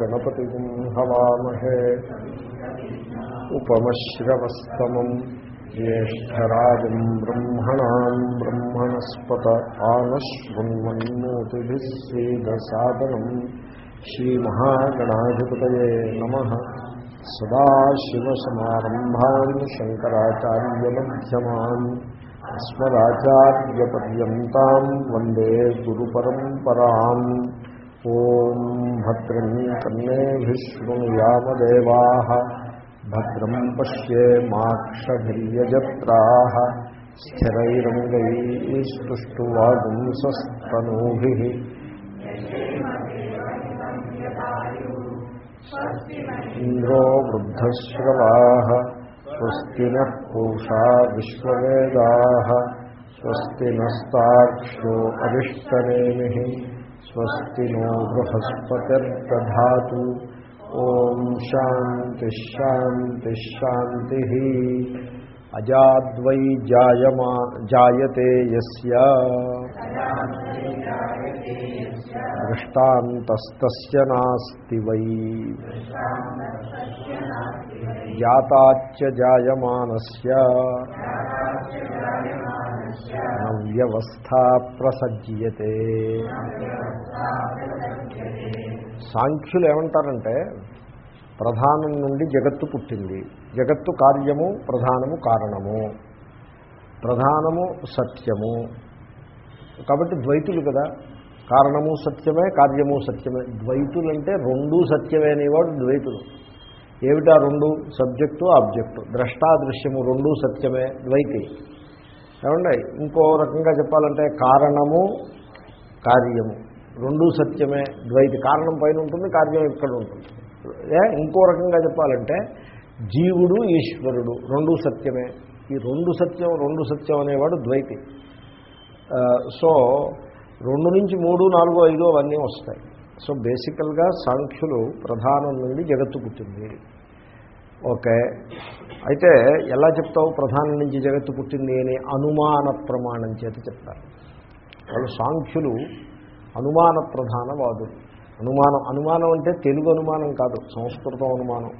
గణపతిం హవామహే ఉపమశ్రవస్తమం జ్యేష్టరాజం బ్రహ్మణా బ్రహ్మణస్పత ఆనశృణ్వన్మోతిభిः సేదసాదనం శ్రీమహాగణాధిపతయే నమः సదాశివసమారంభాన్ శంకరాచార్యమధ్యమాన్ అస్మదాచార్యపర్యంతం వందే గురుపరంపరాం ఓం భద్రం కన్నేభిశృణుయామదేవా భద్రం పశ్యేమాక్షభిర్యజత్రా స్థిరైరంగైస్తువాగుంసస్తనూభి ఇంద్రో వృద్ధశ్రవా. స్వస్తి నూషా విశ్వవేదా. స్వస్తి నస్తాక్ష్యో అరిష్టనేమి స్వస్తి నో బృహస్పతిర్దా ఓం శాంతి శాంతి శాంతి అజాద్వై జాయమా జాయతే యస్య దృష్టాంతస్తస్య నాస్తి వై జాతాచ్చ జాయమానస్య నవ్యవస్థా ప్రసజ్యతే సాంఖ్యులు ఏమంటారంటే ప్రధానం నుండి జగత్తు పుట్టింది. జగత్తు కార్యము ప్రధానము కారణము. ప్రధానము సత్యము. కాబట్టి ద్వైతులు కదా. కారణము సత్యమే కార్యము సత్యమే. ద్వైతులంటే రెండూ సత్యమే అనేవాడు ద్వైతులు ఏమిటా రెండు? Subject object. ద్రష్టాదృశ్యము రెండూ సత్యమే ద్వైతి. ఏమండి? ఇంకో రకంగా చెప్పాలంటే కారణము కార్యము. రెండూ సత్యమే. ద్వైతి కారణం పైన ఉంటుంది కార్యం ఇక్కడ ఉంటుంది. ఏ? ఇంకో రకంగా చెప్పాలంటే జీవుడు ఈశ్వరుడు రెండూ సత్యమే. ఈ రెండు సత్యం రెండు సత్యం అనేవాడు ద్వైతి. సో రెండు నుంచి మూడు నాలుగు ఐదు అవన్నీ వస్తాయి. సో బేసికల్గా సాంఖ్యులు ప్రధానం నుండి జగత్తు పుట్టింది. ఓకే. అయితే ఎలా చెప్తావు? ప్రధానం నుంచి జగత్తు పుట్టింది అని అనుమాన ప్రమాణం చేత చెప్తారు. వాళ్ళు సాంఖ్యులు అనుమాన ప్రధానవాదులు. అనుమానం అనుమానం అంటే తెలుగు అనుమానం కాదు సంస్కృతం అనుమానం.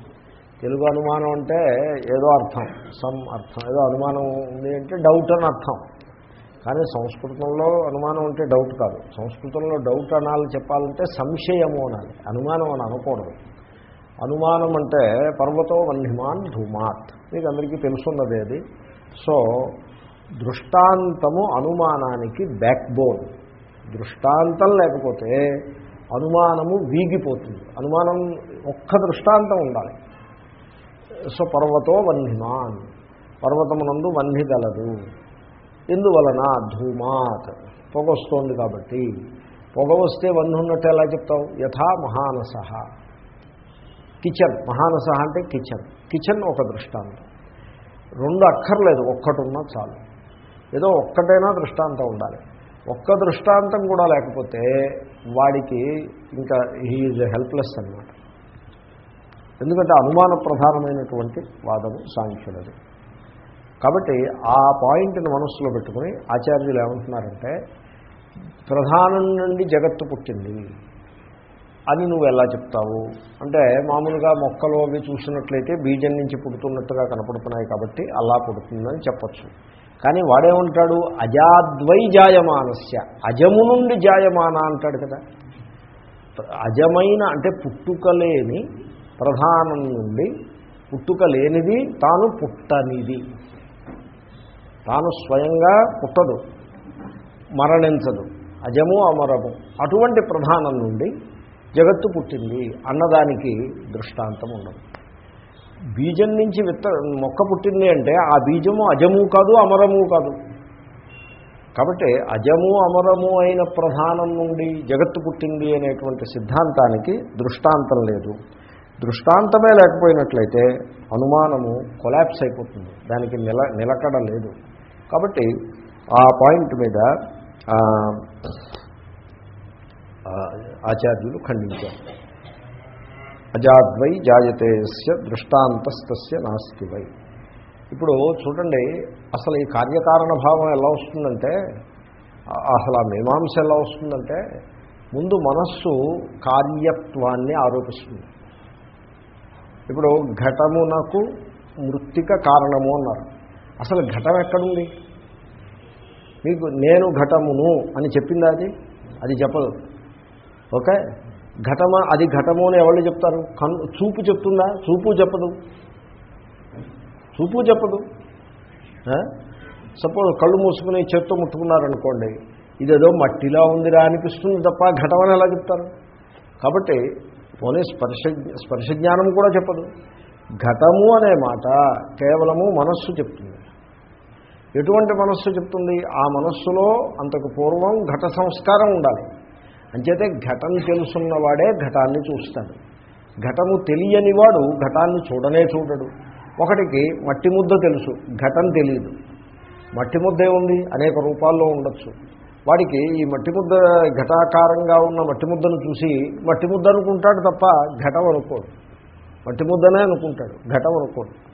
తెలుగు అనుమానం అంటే ఏదో అర్థం సమ్ అర్థం ఏదో అనుమానం ఉంది అంటే డౌట్ అని అర్థం. కానీ సంస్కృతంలో అనుమానం అంటే డౌట్ కాదు. సంస్కృతంలో డౌట్ అనాలి చెప్పాలంటే సంశయము అనాలి. అనుమానం అని అనకూడదు. అనుమానం అంటే పర్వతో వన్హిమాన్ ధూమాత్ మీకు అందరికీ తెలుసున్నదే అది. సో దృష్టాంతము అనుమానానికి బ్యాక్ బోన్ దృష్టాంతం లేకపోతే అనుమానము వీగిపోతుంది. అనుమానం ఒక్క దృష్టాంతం ఉండాలి. సో పర్వతో వన్హిమాన్. పర్వతమునందు వన్హిగలదు ఎందువలన? ధూమాత్. పొగ వస్తోంది కాబట్టి. పొగ వస్తే వన్హి ఉన్నట్టు ఎలా చెప్తావు? యథా మహానస. కిచెన్ మహానస అంటే కిచెన్. కిచెన్ ఒక దృష్టాంతం. రెండు అక్కర్లేదు ఒక్కటి ఉన్నా చాలు. ఏదో ఒక్కటైనా దృష్టాంతం ఉండాలి. ఒక్క దృష్టాంతం కూడా లేకపోతే వాడికి ఇంకా హీఈ్ హెల్ప్లెస్ అనమాట ఎందుకంటే అనుమాన ప్రధానమైనటువంటి వాదము సాంఖ్యులది. కాబట్టి ఆ పాయింట్ని మనస్సులో పెట్టుకుని ఆచార్యులు ఏమంటున్నారంటే ప్రధానం నుండి జగత్తు పుట్టింది. అని నువ్వు ఎలా చెప్తావు? అంటే మామూలుగా మొక్కలు అవి చూసినట్లయితే బీజం నుంచి పుడుతున్నట్టుగా కనపడుతున్నాయి కాబట్టి అలా పుడుతుందని చెప్పచ్చు. కానీ వాడేమంటాడు? అజాద్వై జాయమానస్య అజము నుండి జాయమాన అంటాడు కదా. అజమైన అంటే పుట్టుకలేని ప్రధానం నుండి పుట్టుక లేనిది తాను పుట్టనిది. తాను స్వయంగా పుట్టదు మరణించదు. అజము అమరము. అటువంటి ప్రధానం నుండి జగత్తు పుట్టింది అన్నదానికి దృష్టాంతం ఉండదు. బీజం నుంచి విత్త మొక్క పుట్టింది అంటే ఆ బీజము అజము కాదు అమరము కాదు. కాబట్టి అజము అమరము అయిన ప్రధానం నుండి జగత్తు పుట్టింది అనేటువంటి సిద్ధాంతానికి దృష్టాంతం లేదు. దృష్టాంతమే లేకపోయినట్లయితే అనుమానము కొలాప్స్ అయిపోతుంది. దానికి నిల నిలకడ లేదు. కాబట్టి ఆ పాయింట్ మీద ఆచార్యులు ఖండించారు. అజాద్వై జాయతేస్య దృష్టాంతస్తస్య నాస్తి వై. ఇప్పుడు చూడండి అసలు ఈ కార్యకారణ భావం ఎలా వస్తుందంటే అసలు ఆ మీమాంస ఎలా వస్తుందంటే ముందు మనస్సు కార్యత్వాన్ని ఆరోపిస్తుంది. ఇప్పుడు ఘటమునకు మృత్తిక కారణము అన్నారు. అసలు ఘటం ఎక్కడుంది? మీకు నేను ఘటమును అని చెప్పిందా అది? అది చెప్పదు. ఓకే? ఘటమ అది ఘటము అని ఎవరు చెప్తారు? కన్ను చూపు చెప్తుందా? చూపు చెప్పదు. చూపు చెప్పదు. సపోజ్ కళ్ళు మూసుకుని చేత్తో ముట్టుకున్నారనుకోండి ఇదేదో మట్టిలా ఉందిరా అనిపిస్తుంది తప్ప ఘటమని ఎలా చెప్తారు? కాబట్టి పోనీ స్పర్శ స్పర్శ జ్ఞానం కూడా చెప్పదు. ఘటము అనే మాట కేవలము మనస్సు చెప్తుంది. ఎటువంటి మనస్సు చెప్తుంది? ఆ మనస్సులో అంతకు పూర్వం ఘట సంస్కారం ఉండాలి. అంచేతే ఘటం తెలుసున్నవాడే ఘటాన్ని చూస్తాడు. ఘటము తెలియని వాడు ఘటాన్ని చూడనే చూడడు. ఒకటికి మట్టి ముద్ద తెలుసు ఘటం తెలియదు మట్టి ముద్దే ఏముంది? అనేక రూపాల్లో ఉండొచ్చు. వాడికి ఈ మట్టి ముద్ద ఘటాకారంగా ఉన్న మట్టి ముద్దను చూసి మట్టి ముద్ద అనుకుంటాడు తప్ప ఘటం అనుకోడు. మట్టి ముద్దనే అనుకుంటాడు ఘటం అనుకోడు.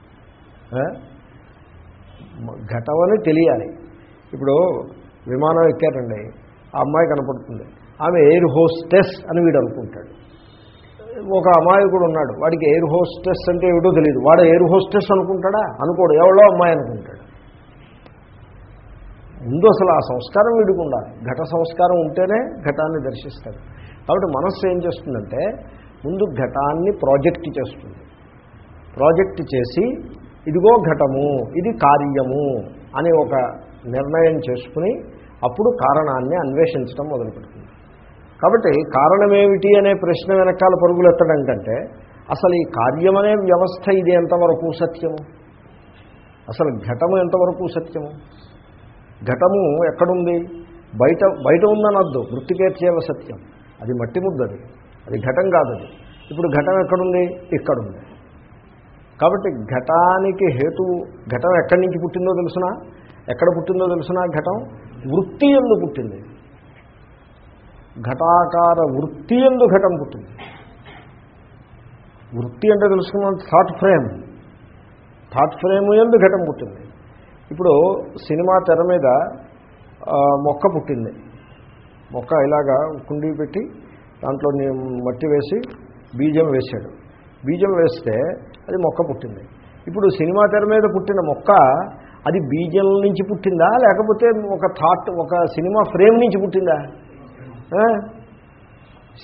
అని తెలియాలి. ఇప్పుడు విమానం ఎక్కారండి ఆ అమ్మాయి కనపడుతుంది. ఆమె ఎయిర్ హోస్టెస్ అని వీడు అనుకుంటాడు. ఒక అమాయకుడు ఉన్నాడు. వాడికి ఎయిర్ హోస్టెస్ అంటే ఏమిటో తెలియదు వాడు ఎయిర్ హోస్టెస్ అనుకుంటాడా? అనుకోడు. ఎవడో అమ్మాయి అనుకుంటాడు. ముందు అసలు ఆ సంస్కారం వీడికి ఉండాలి. ఘట సంస్కారం ఉంటేనే ఘటాన్ని దర్శిస్తాడు. కాబట్టి మనస్సు ఏం చేస్తుందంటే ముందు ఘటాన్ని ప్రాజెక్ట్ చేస్తుంది. ప్రాజెక్ట్ చేసి ఇదిగో ఘటము ఇది కార్యము అని ఒక నిర్ణయం చేసుకుని అప్పుడు కారణాన్ని అన్వేషించడం మొదలుపెడుతుంది. కాబట్టి కారణమేమిటి అనే ప్రశ్న వెనకాల పరుగులు ఎత్తడం కంటే అసలు ఈ కార్యమనే వ్యవస్థ ఇది ఎంతవరకు సత్యము? అసలు ఘటము ఎంతవరకు సత్యము? ఘటము ఎక్కడుంది? బయట బయట ఉందనద్దు మృతికేర్చేవ సత్యం. అది మట్టి ముద్దది అది ఘటం కాదు ఇప్పుడు ఘటం ఎక్కడుంది? ఇక్కడుంది. కాబట్టి ఘటానికి హేతు ఘటం ఎక్కడి నుంచి పుట్టిందో తెలుసునా? ఎక్కడ పుట్టిందో తెలుసునా ఘటం? వృత్తి ఎందు పుట్టింది. ఘటాకార వృత్తి ఎందు ఘటం పుట్టింది. వృత్తి అంటే తెలుసుకున్నాం థాట్ ఫ్రేమ్ థాట్ ఫ్రేమ్ ఎందు ఘటం పుట్టింది. ఇప్పుడు సినిమా తెర మీద మొక్క పుట్టింది. మొక్క ఇలాగా కుండీ పెట్టి దాంట్లో మట్టి వేసి బీజం వేశాడు. బీజం వేస్తే అది మొక్క పుట్టింది. ఇప్పుడు సినిమా తెర మీద పుట్టిన మొక్క అది బీజం నుంచి పుట్టిందా? లేకపోతే ఒక థాట్ ఒక సినిమా ఫ్రేమ్ నుంచి పుట్టిందా?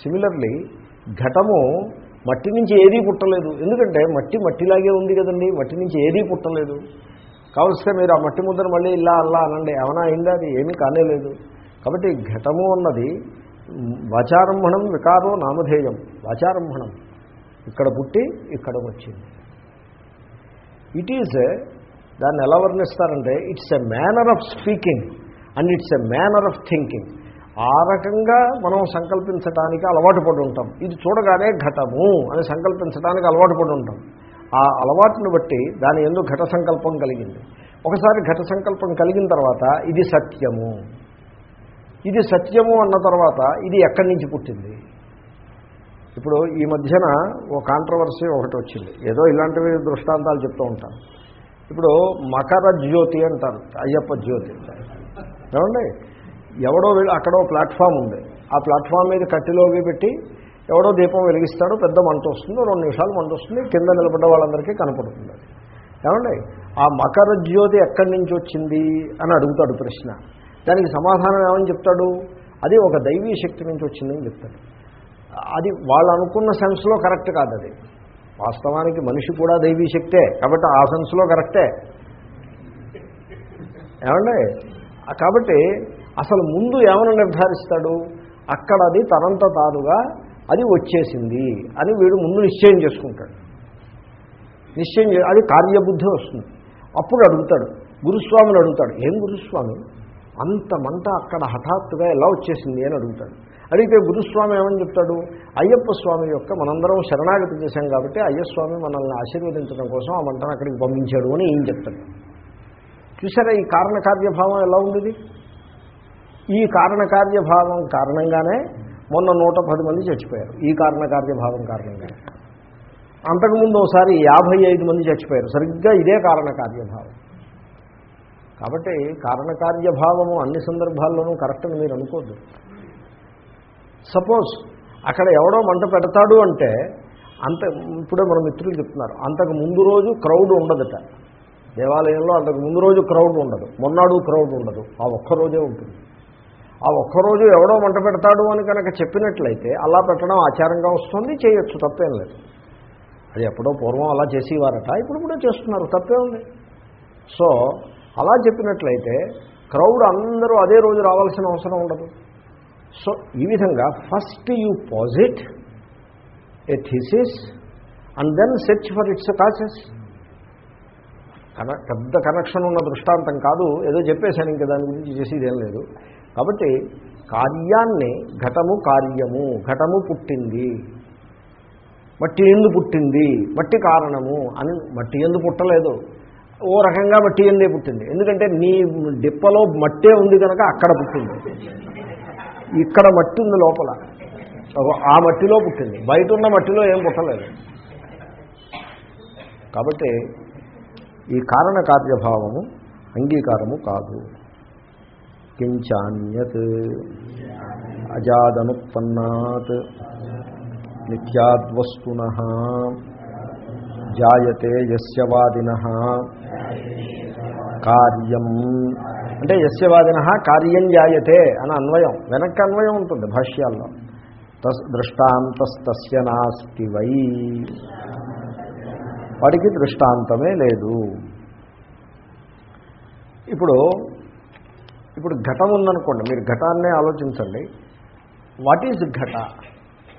సిమిలర్లీ ఘటము మట్టి నుంచి ఏదీ పుట్టలేదు. ఎందుకంటే మట్టి మట్టిలాగే ఉంది కదండి. మట్టి నుంచి ఏదీ పుట్టలేదు. కావలిస్తే మీరు ఆ మట్టి ముద్దను మళ్ళీ ఇలా అల్లా అనండి. ఏమైనా అయిందా? అది ఏమీ కానేలేదు. కాబట్టి ఘటము అన్నది వాచారంభణం వికారో నామధేయం. వాచారంభణం. ఇక్కడ పుట్టి ఇక్కడ వచ్చింది. ఇట్ ఈజ్ దాన్ని ఎలా వర్ణిస్తారంటే it's a manner of speaking and it's a manner of thinking ఆ రకంగా మనం సంకల్పించడానికి అలవాటు పడి ఉంటాం. ఇది చూడగానే ఘటము అని సంకల్పించడానికి అలవాటు పడి ఉంటాం. ఆ అలవాటును బట్టి దాని ఎందు ఘట సంకల్పం కలిగింది. ఒకసారి ఘట సంకల్పం కలిగిన తర్వాత ఇది సత్యము. ఇది సత్యము అన్న తర్వాత ఇది ఎక్కడి నుంచి పుట్టింది? ఇప్పుడు ఈ మధ్యన ఓ కాంట్రవర్సీ ఒకటి వచ్చింది. ఏదో ఇలాంటివి దృష్టాంతాలు చెప్తూ ఉంటాను ఇప్పుడు మకర జ్యోతి అంటారు అయ్యప్ప జ్యోతి ఏమండి? ఎవడో అక్కడో ప్లాట్ఫామ్ ఉంది. ఆ ప్లాట్ఫామ్ మీద కట్టిలోకి పెట్టి ఎవడో దీపం వెలిగిస్తాడో పెద్ద మంట వస్తుంది రెండు నిమిషాలు మంట వస్తుంది కింద నిలబడ్డ వాళ్ళందరికీ కనపడుతుంది. ఏమండి? ఆ మకర జ్యోతి ఎక్కడి నుంచి వచ్చింది అని అడుగుతాడు ప్రశ్న. దానికి సమాధానం ఏమని చెప్తాడు? అది ఒక దైవీ శక్తి నుంచి వచ్చిందని చెప్తాడు. అది వాళ్ళు అనుకున్న సెన్స్లో కరెక్ట్ కాదు అది. వాస్తవానికి మనిషి కూడా దైవీ శక్తే కాబట్టి ఆ సెన్స్లో కరెక్టే. ఏమండి? కాబట్టి అసలు ముందు ఏమని నిర్ధారిస్తాడు? అక్కడ అది తనంత తానుగా అది వచ్చేసింది అని వీడు ముందు నిశ్చయం చేసుకుంటాడు. నిశ్చయం అది కార్యబుద్ధి వస్తుంది. అప్పుడు అడుగుతాడు. గురుస్వామిని అడుగుతాడు. ఏం గురుస్వామి? అంత మంట అక్కడ హఠాత్తుగా ఎలా వచ్చేసింది? అని అడుగుతాడు. అడిగితే గురుస్వామి ఏమని చెప్తాడు? అయ్యప్ప స్వామి యొక్క మనందరం శరణాగతి చేశాం కాబట్టి అయ్యస్వామి మనల్ని ఆశీర్వదించడం కోసం ఆ మంటను అక్కడికి పంపించాడు అని ఏం చెప్తాడు. చూసారా ఈ కారణకార్యభావం ఎలా ఉండేది? ఈ కారణకార్యభావం కారణంగానే మొన్న నూట పది మంది చచ్చిపోయారు. ఈ కారణకార్యభావం కారణంగా అంతకుముందు ఒకసారి యాభై ఐదు మంది చచ్చిపోయారు. సరిగ్గా ఇదే కారణకార్యభావం కాబట్టి కారణకార్యభావము అన్ని సందర్భాల్లోనూ కరెక్ట్ అని మీరు అనుకోద్దు. సపోజ్ అక్కడ ఎవడో మంట పెడతాడు అంటే అంత ఇప్పుడే మన మిత్రులు చెప్తున్నారు. అంతకు ముందు రోజు క్రౌడ్ ఉండదట. దేవాలయంలో అంతకు ముందు రోజు క్రౌడ్ ఉండదు. మొన్నాడు క్రౌడ్ ఉండదు. ఆ ఒక్క రోజే ఉంటుంది. ఆ ఒక్కరోజు ఎవడో మంట పెడతాడు అని కనుక చెప్పినట్లయితే అలా పెట్టడం ఆచారంగా వస్తుంది చేయొచ్చు తప్పేం లేదు. అది ఎప్పుడో పూర్వం అలా చేసేవారట ఇప్పుడు కూడా చేస్తున్నారు తప్పే ఉంది సో అలా చెప్పినట్లయితే క్రౌడ్ అందరూ అదే రోజు రావాల్సిన అవసరం ఉండదు. సో ఈ విధంగా first you posit a thesis and then search for its causes. కన పెద్ద కనెక్షన్ ఉన్న దృష్టాంతం కాదు. ఏదో చెప్పేశాను ఇంకా దాని గురించి చేసేది ఏం లేదు. కాబట్టి కార్యాన్ని ఘటము కార్యము ఘటము పుట్టింది. మట్టి ఎందు పుట్టింది మట్టి కారణము అని మట్టి ఎందు పుట్టలేదు. ఓ రకంగా మట్టి ఎందే పుట్టింది. ఎందుకంటే నీ డిప్పలో మట్టే ఉంది కనుక అక్కడ పుట్టింది. ఇక్కడ మట్టి ఉంది లోపల. ఆ మట్టిలో పుట్టింది. బయట ఉన్న మట్టిలో ఏం పుట్టలేదు. కాబట్టి ఈ కారణ కార్యభావము అంగీకారము కాదు. కించాన్యత్ అజాదనుత్పన్నాత్ నిత్యాద్వస్తున జాయతే యస్యవాదిన కార్యం అంటే యస్యవాదిన కార్యం జాయతే అని అన్వయం. వెనక్కి అన్వయం ఉంటుంది భాష్యాల్లో. తస్ దృష్టాంతస్తస్య నాస్తి వై. వాడికి దృష్టాంతమే లేదు. ఇప్పుడు ఇప్పుడు ఘటం ఉందనుకోండి మీరు ఘటాన్నే ఆలోచించండి. వాట్ ఈజ్ ఘట?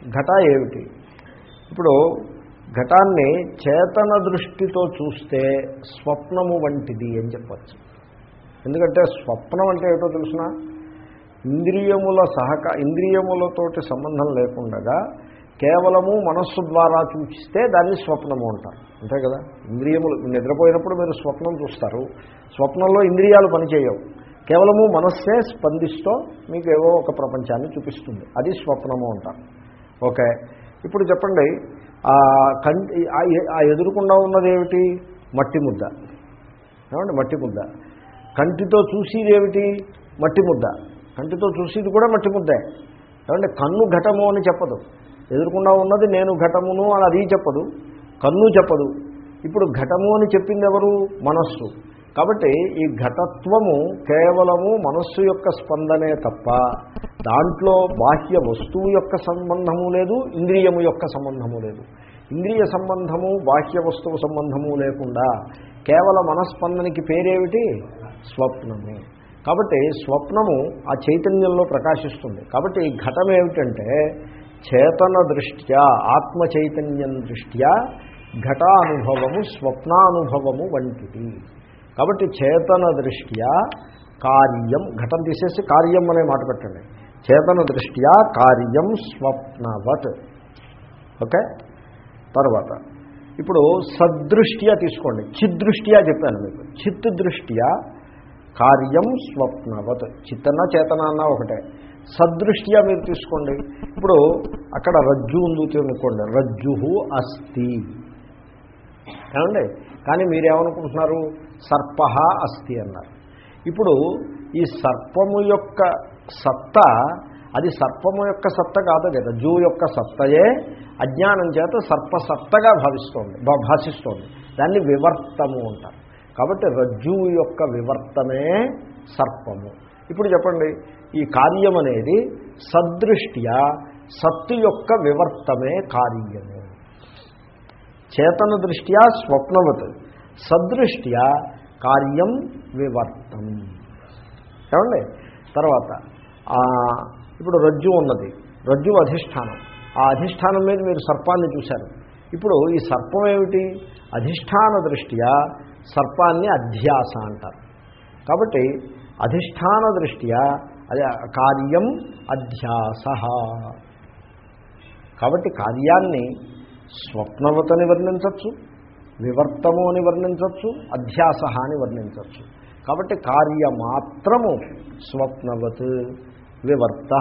ఘట ఏమిటి? ఇప్పుడు ఘటాన్ని చేతన దృష్టితో చూస్తే స్వప్నము వంటిది అని చెప్పచ్చు. ఎందుకంటే స్వప్నం అంటే ఏమిటో తెలుసిన? ఇంద్రియముల సహక ఇంద్రియములతోటి సంబంధం లేకుండా కేవలము మనస్సు ద్వారా చూస్తే దాన్ని స్వప్నము అంటారు. అంతే కదా? ఇంద్రియములు నిద్రపోయినప్పుడు మీరు స్వప్నం చూస్తారు. స్వప్నంలో ఇంద్రియాలు పనిచేయవు. కేవలము మనస్సే స్పందిస్తూ మీకు ఏవో ఒక ప్రపంచాన్ని చూపిస్తుంది. అది స్వప్నము అంటారు. ఓకే. ఇప్పుడు చెప్పండి కంటి ఆ ఎదురుకుండా ఉన్నదేమిటి? మట్టి ముద్ద. ఏమండి? మట్టి ముద్ద. కంటితో చూసేదేమిటి మట్టి ముద్ద. కంటితో చూసేది కూడా మట్టి ముద్దే. ఏమంటే కన్ను ఘటము అని చెప్పదు. ఎదురుకుండా ఉన్నది నేను ఘటమును అని అది చెప్పదు. కన్ను చెప్పదు. ఇప్పుడు ఘటము అని చెప్పింది ఎవరు? మనస్సు. కాబట్టి ఈ ఘటత్వము కేవలము మనస్సు యొక్క స్పందనే తప్ప దాంట్లో బాహ్య వస్తువు యొక్క సంబంధము లేదు ఇంద్రియము యొక్క సంబంధము లేదు. ఇంద్రియ సంబంధము బాహ్య వస్తువు సంబంధము లేకుండా కేవల మనస్పందనకి పేరేమిటి? స్వప్నము. కాబట్టి స్వప్నము ఆ చైతన్యంలో ప్రకాశిస్తుంది. కాబట్టి ఈ ఘటం ఏమిటంటే చేతన దృష్ట్యా ఆత్మ చైతన్యం దృష్ట్యా ఘటానుభవము స్వప్నానుభవము వంటిది. కాబట్టి చేతన దృష్ట్యా కార్యం ఘటం తీసేసి కార్యం అనే మాట పెట్టండి. చేతన దృష్ట్యా కార్యం స్వప్నవత్. ఓకే? తర్వాత ఇప్పుడు సదృష్ట్యా తీసుకోండి. చిద్దృష్ట్యా చెప్పాను మీకు. చిత్ దృష్ట్యా కార్యం స్వప్నవత్. చిత్తన చేతన అన్న ఒకటే. సదృష్ట్యా మీరు తీసుకోండి. ఇప్పుడు అక్కడ రజ్జు ఉంది అనుకోండి. రజ్జు అస్థి. ఏమండి? కానీ మీరేమనుకుంటున్నారు సర్ప అస్థి అన్నారు. ఇప్పుడు ఈ సర్పము యొక్క సత్త అది సర్పము యొక్క సత్త కాదు కదా జూ యొక్క సత్తయే అజ్ఞానం చేత సర్పసత్తగా భావిస్తోంది భాషిస్తోంది. దాన్ని వివర్తము అంటారు. కాబట్టి రజ్జువు యొక్క వివర్తమే సర్పము. ఇప్పుడు చెప్పండి ఈ కార్యం అనేది సదృష్ట్యా సత్తు యొక్క వివర్తమే కార్యము. చేతన దృష్ట్యా స్వప్నవత్. సదృష్ట్యా కార్యం వివర్తం. ఏమండి? తర్వాత ఇప్పుడు రజ్జు ఉన్నది. రజ్జు అధిష్టానం. ఆ అధిష్టానం మీద మీరు సర్పాన్ని చూశారు. ఇప్పుడు ఈ సర్పం ఏమిటి? అధిష్టాన దృష్ట్యా సర్పాన్ని అధ్యాస అంటారు. కాబట్టి అధిష్టాన దృష్ట్యా అది కార్యం అధ్యాస. కాబట్టి కార్యాన్ని స్వప్నవతని వర్ణించవచ్చు వివర్తము అని వర్ణించవచ్చు అధ్యాస అని వర్ణించవచ్చు కాబట్టి కార్యమాత్రము స్వప్నవత్ వివర్త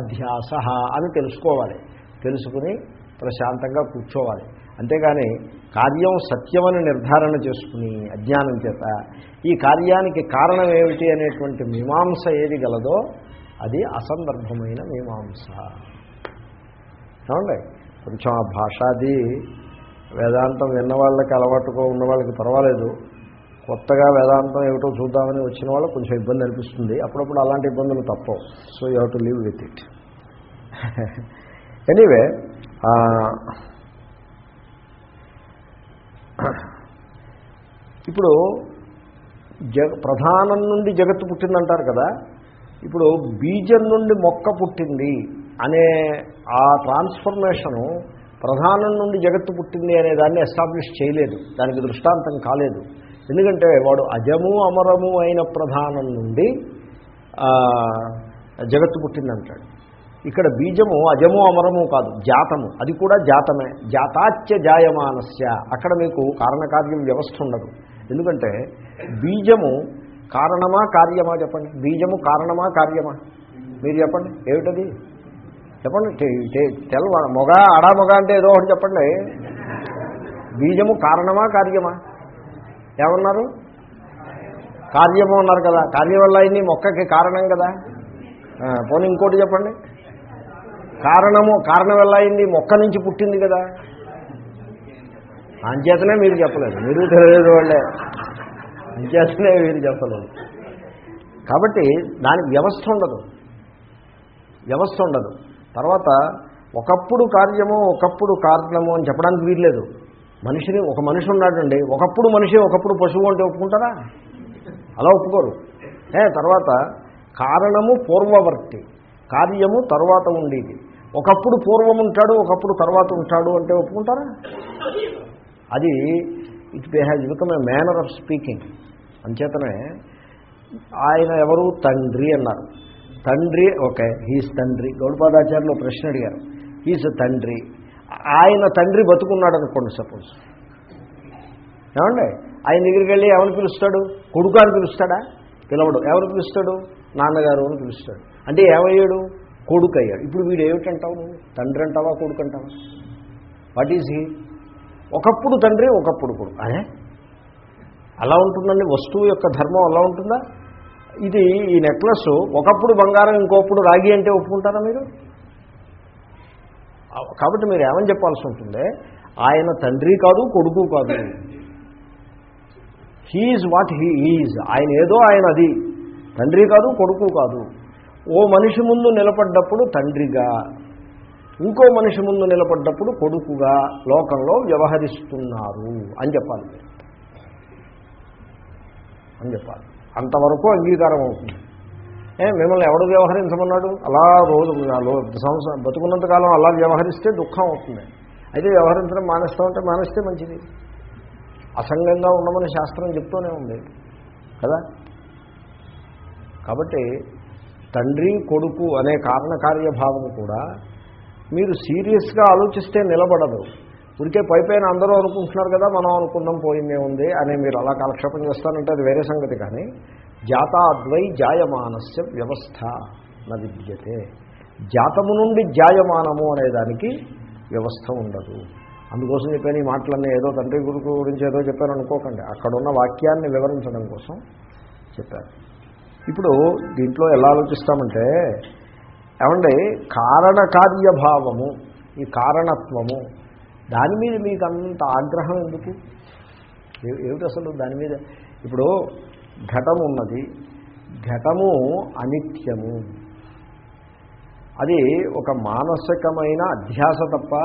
అధ్యాస అని తెలుసుకోవాలి. తెలుసుకుని ప్రశాంతంగా కూర్చోవాలి. అంతేగాని కార్యం సత్యమని నిర్ధారణ చేసుకుని అజ్ఞానం చేత ఈ కార్యానికి కారణం ఏమిటి అనేటువంటి మీమాంస ఏది గలదో అది అసందర్భమైన మీమాంస. ఏమండి? కొంచెం ఆ భాషాది వేదాంతం విన్న వాళ్ళకి అలవాటుగా ఉన్న వాళ్ళకి పర్వాలేదు. కొత్తగా వేదాంతం ఏమిటో చూద్దామని వచ్చిన వాళ్ళకి కొంచెం ఇబ్బంది అనిపిస్తుంది. అప్పుడప్పుడు అలాంటి ఇబ్బందులు తప్పవు. So you have to live with it anyway ఇప్పుడు జగ ప్రధానం నుండి జగత్తు పుట్టిందంటారు కదా? ఇప్పుడు బీజం నుండి మొక్క పుట్టింది అనే ఆ ట్రాన్స్ఫర్మేషను ప్రధానం నుండి జగత్తు పుట్టింది అనే దాన్ని ఎస్టాబ్లిష్ చేయలేదు. దానికి దృష్టాంతం కాలేదు. ఎందుకంటే వాడు అజము అమరము అయిన ప్రధానం నుండి జగత్తు పుట్టిందంటాడు. ఇక్కడ బీజము అజము అమరము కాదు జాతము. అది కూడా జాతమే. జాతాచ్య జాయమానస్య. అక్కడ మీకు కారణకార్యం వ్యవస్థ ఉండదు. ఎందుకంటే బీజము కారణమా కార్యమా చెప్పండి? బీజము కారణమా కార్యమా? మీరు చెప్పండి. ఏమిటది? చెప్పండి తె- తెల్ల మొగ ఆడా మొగ అంటే ఏదో ఒకటి చెప్పండి. బీజము కారణమా కార్యమా? ఏమన్నారు? కార్యము అన్నారు కదా. కార్యం వల్ల అయింది మొక్కకి కారణం కదా. పోనీ ఇంకోటి చెప్పండి. కారణము కారణం వల్ల అయింది మొక్క నుంచి పుట్టింది కదా. అంచేతనే మీరు చెప్పలేదు. మీరు తెలియదు వాళ్ళే. అంచేతనే మీరు చెప్పలేదు. కాబట్టి దానికి వ్యవస్థ ఉండదు. వ్యవస్థ ఉండదు. తర్వాత ఒకప్పుడు కార్యము ఒకప్పుడు కారణము అని చెప్పడానికి వీల్లేదు. మనిషిని ఒక మనిషి ఉన్నాడండి. ఒకప్పుడు మనిషి ఒకప్పుడు పశువు అంటే ఒప్పుకుంటారా? అలా ఒప్పుకోరు. ఏ తర్వాత కారణము పూర్వవర్తి. కార్యము తర్వాత ఉండేది. ఒకప్పుడు పూర్వం ఉంటాడు ఒకప్పుడు తర్వాత ఉంటాడు అంటే ఒప్పుకుంటారా? అది it be has become a manner of speaking అంచేతనే ఆయన ఎవరు? తండ్రి అన్నారు. తండ్రి ఓకే హీస్ తండ్రి. గౌడపాదాచార్యులు ప్రశ్న అడిగారు. హీస్ తండ్రి. ఆయన తండ్రి బతుకున్నాడు అనుకోండి సపోజ్. ఏమండి? ఆయన దగ్గరికి వెళ్ళి ఎవరు పిలుస్తాడు? కొడుకు అని పిలుస్తాడా? పిలవడు. ఎవరు పిలుస్తాడు? నాన్నగారు అని పిలుస్తాడు. అంటే ఏమయ్యాడు? కొడుకు అయ్యాడు. ఇప్పుడు వీడు ఏమిటంటావు నువ్వు? తండ్రి అంటావా కొడుకు అంటావా? వాట్ ఈజ్ హీ ఒకప్పుడు తండ్రి ఒకప్పుడు కొడుకు. అదే అలా ఉంటుందండి? వస్తువు యొక్క ధర్మం అలా ఉంటుందా? ఇది ఈ నెక్లెస్ ఒకప్పుడు బంగారం ఇంకోప్పుడు రాగి అంటే ఒప్పుకుంటారా మీరు? కాబట్టి మీరు ఏమని చెప్పాల్సి ఉంటుంది? ఆయన తండ్రి కాదు కొడుకు కాదు. హీఈజ్ వాట్ హీ ఈజ్ ఆయన ఏదో ఆయన అది. తండ్రి కాదు కొడుకు కాదు. ఓ మనిషి ముందు నిలబడ్డప్పుడు తండ్రిగా. ఇంకో మనిషి ముందు నిలబడ్డప్పుడు కొడుకుగా లోకంలో వ్యవహరిస్తున్నారు అని చెప్పాలి. అని చెప్పాలి. అంతవరకు అంగీకారం అవుతుంది. ఏ మిమ్మల్ని ఎవడు వ్యవహరించమన్నాడు? అలా రోజు సంవత్సరం బతుకున్నంతకాలం అలా వ్యవహరిస్తే దుఃఖం అవుతుంది. అయితే వ్యవహరించడం మానేస్తామంటే మానేస్తే మంచిది. అసంగంగా ఉండమని శాస్త్రం చెప్తూనే ఉంది. కదా? కాబట్టి తండ్రి కొడుకు అనే కారణకార్యభావం కూడా మీరు సీరియస్గా ఆలోచిస్తే నిలబడదు. ఉడికే పైపైన అందరూ అనుకుంటున్నారు కదా మనం అనుకుందాం పోయిందే ఉంది అని మీరు అలా కాలక్షేపం చేస్తానంటే అది వేరే సంగతి కానీ జాతాద్వై జాయమానస్య వ్యవస్థ న విద్యతే జాతము నుండి జాయమానము అనేదానికి వ్యవస్థ ఉండదు. అందుకోసం చెప్పాను ఈ మాటలన్నీ ఏదో తండ్రి గురుకు గురించి ఏదో చెప్పాను అనుకోకండి. అక్కడున్న వాక్యాన్ని వివరించడం కోసం చెప్పారు ఇప్పుడు దీంట్లో ఎలా ఆలోచిస్తామంటే ఏమండి కారణకార్యభావము ఈ కారణత్వము దాని మీద మీకు అంత ఆగ్రహం ఎందుకు? ఏమిటి అసలు దాని మీద? ఇప్పుడు ఘటము ఉన్నది. ఘటము అనిత్యము. అది ఒక మానసికమైన అధ్యాస తప్ప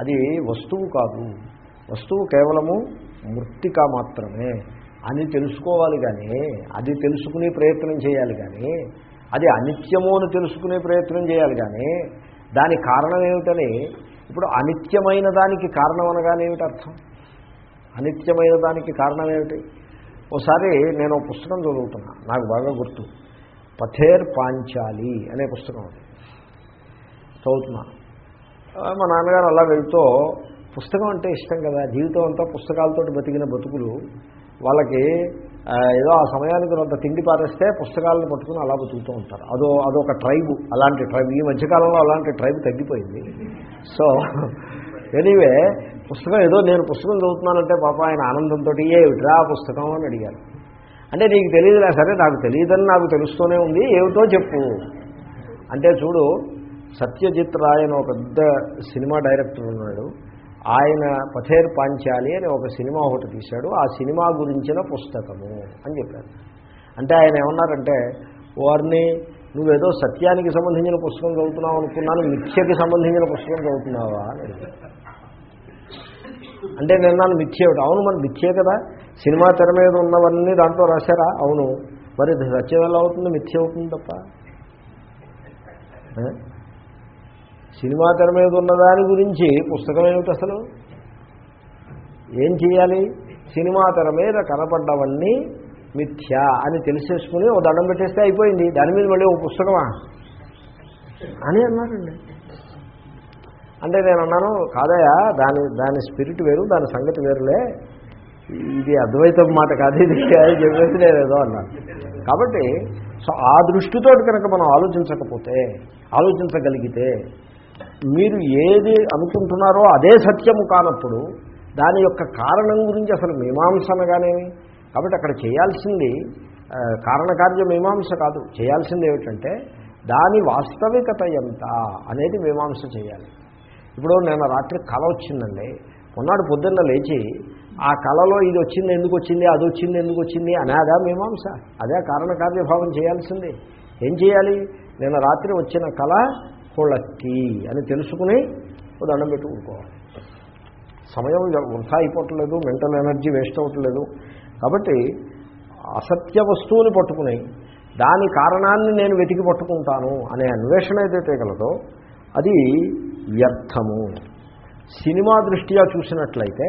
అది వస్తువు కాదు. వస్తువు కేవలము మృతిక మాత్రమే. అని తెలుసుకోవాలి కానీ అది తెలుసుకునే ప్రయత్నం చేయాలి కానీ అది అనిత్యము అని తెలుసుకునే ప్రయత్నం చేయాలి కానీ దాని కారణం ఏమిటని ఇప్పుడు అనిత్యమైన దానికి కారణం అనగానేమిటి అర్థం? అనిత్యమైన దానికి కారణం ఏమిటి? ఒకసారి నేను పుస్తకం చదువుతున్నా నాకు బాగా గుర్తు. పథేర్ పాంచాలి అనే పుస్తకం అది. చదువుతున్నా. మా నాన్నగారు అలా వెళ్తూ పుస్తకం అంటే ఇష్టం కదా జీవితం అంతా పుస్తకాలతోటి బతికిన బతుకులు వాళ్ళకి ఏదో ఆ సమయానికి కొంత తిండి పారేస్తే పుస్తకాలను పట్టుకుని అలా బతుకుతూ ఉంటారు. అదో అదొక ట్రైబు అలాంటి ట్రైబ్ ఈ మధ్యకాలంలో అలాంటి ట్రైబ్ తగ్గిపోయింది. సో ఎనీవే పుస్తకం ఏదో నేను పుస్తకం చదువుతున్నానంటే పాప ఆయన ఆనందంతో ఏమిట్రా విడ్రా పుస్తకం? అని అడిగారు. అంటే నీకు తెలియదులే సరే నాకు తెలియదని నాకు తెలుస్తూనే ఉంది. ఏమిటో చెప్పు. అంటే చూడు సత్యజిత్ రాయ్ అని ఒక పెద్ద సినిమా డైరెక్టర్ ఉన్నాడు. ఆయన పథేర్ పాంచాలి అని ఒక సినిమా ఒకటి తీశాడు. ఆ సినిమా గురించిన పుస్తకము అని చెప్పారు. అంటే ఆయన ఏమన్నారంటే వారిని నువ్వేదో సత్యానికి సంబంధించిన పుస్తకం చదువుతున్నావు అనుకున్నాను మిథ్యకి సంబంధించిన పుస్తకం చదువుతున్నావా అని అంటే నేను నన్ను మిథ్య అవును మన మిథ్యే కదా. సినిమా తెర మీద ఉన్నవన్నీ దాంట్లో రాశారా? అవును. మరి సత్యం ఎలా అవుతుంది మిథ్య అవుతుంది తప్ప. సినిమా తెర మీద ఉన్న దాని గురించి పుస్తకం ఏమిటి అసలు? ఏం చేయాలి? సినిమా తెర మీద కనపడ్డవన్నీ మిథ్య అని తెలిసేసుకుని ఓ దండం పెట్టేస్తే అయిపోయింది. దాని మీద మళ్ళీ ఓ పుస్తకమా? అని అన్నారండి. అంటే నేను అన్నాను కాదయా దాని దాని స్పిరిట్ వేరు దాని సంగతి వేరులే. ఇది అద్వైతం మాట కాదు ఇది అని చెప్పేసి నేను అన్నాను. కాబట్టి సో ఆ దృష్టితో కనుక మనం ఆలోచించకపోతే ఆలోచించగలిగితే మీరు ఏది అనుకుంటున్నారో అదే సత్యము కానప్పుడు దాని యొక్క కారణం గురించి అసలు మీమాంస అనగానేమి కాబట్టి అక్కడ చేయాల్సింది కారణకార్య మీమాంస కాదు. చేయాల్సింది ఏమిటంటే దాని వాస్తవికత ఎంత అనేది మీమాంస చేయాలి. ఇప్పుడు నేను రాత్రి కళ వచ్చిందండి. కొన్నాడు పొద్దున్న లేచి ఆ కళలో ఇది వచ్చింది ఎందుకు వచ్చింది అది వచ్చింది ఎందుకు వచ్చింది అనేదా మీమాంస. అదే కారణకార్యభావం చేయాల్సింది. ఏం చేయాలి? నేను రాత్రి వచ్చిన కళ కొళక్కి అని తెలుసుకుని ఒక దండం పెట్టుకుంటుకోవాలి సమయం వృధా అయిపోవట్లేదు మెంటల్ ఎనర్జీ వేస్ట్ అవ్వట్లేదు. కాబట్టి అసత్య వస్తువుని పట్టుకుని దాని కారణాన్ని నేను వెతికి పట్టుకుంటాను అనే అన్వేషణ ఏదైతే కలదో అది వ్యర్థము. సినిమా దృష్ట్యా చూసినట్లయితే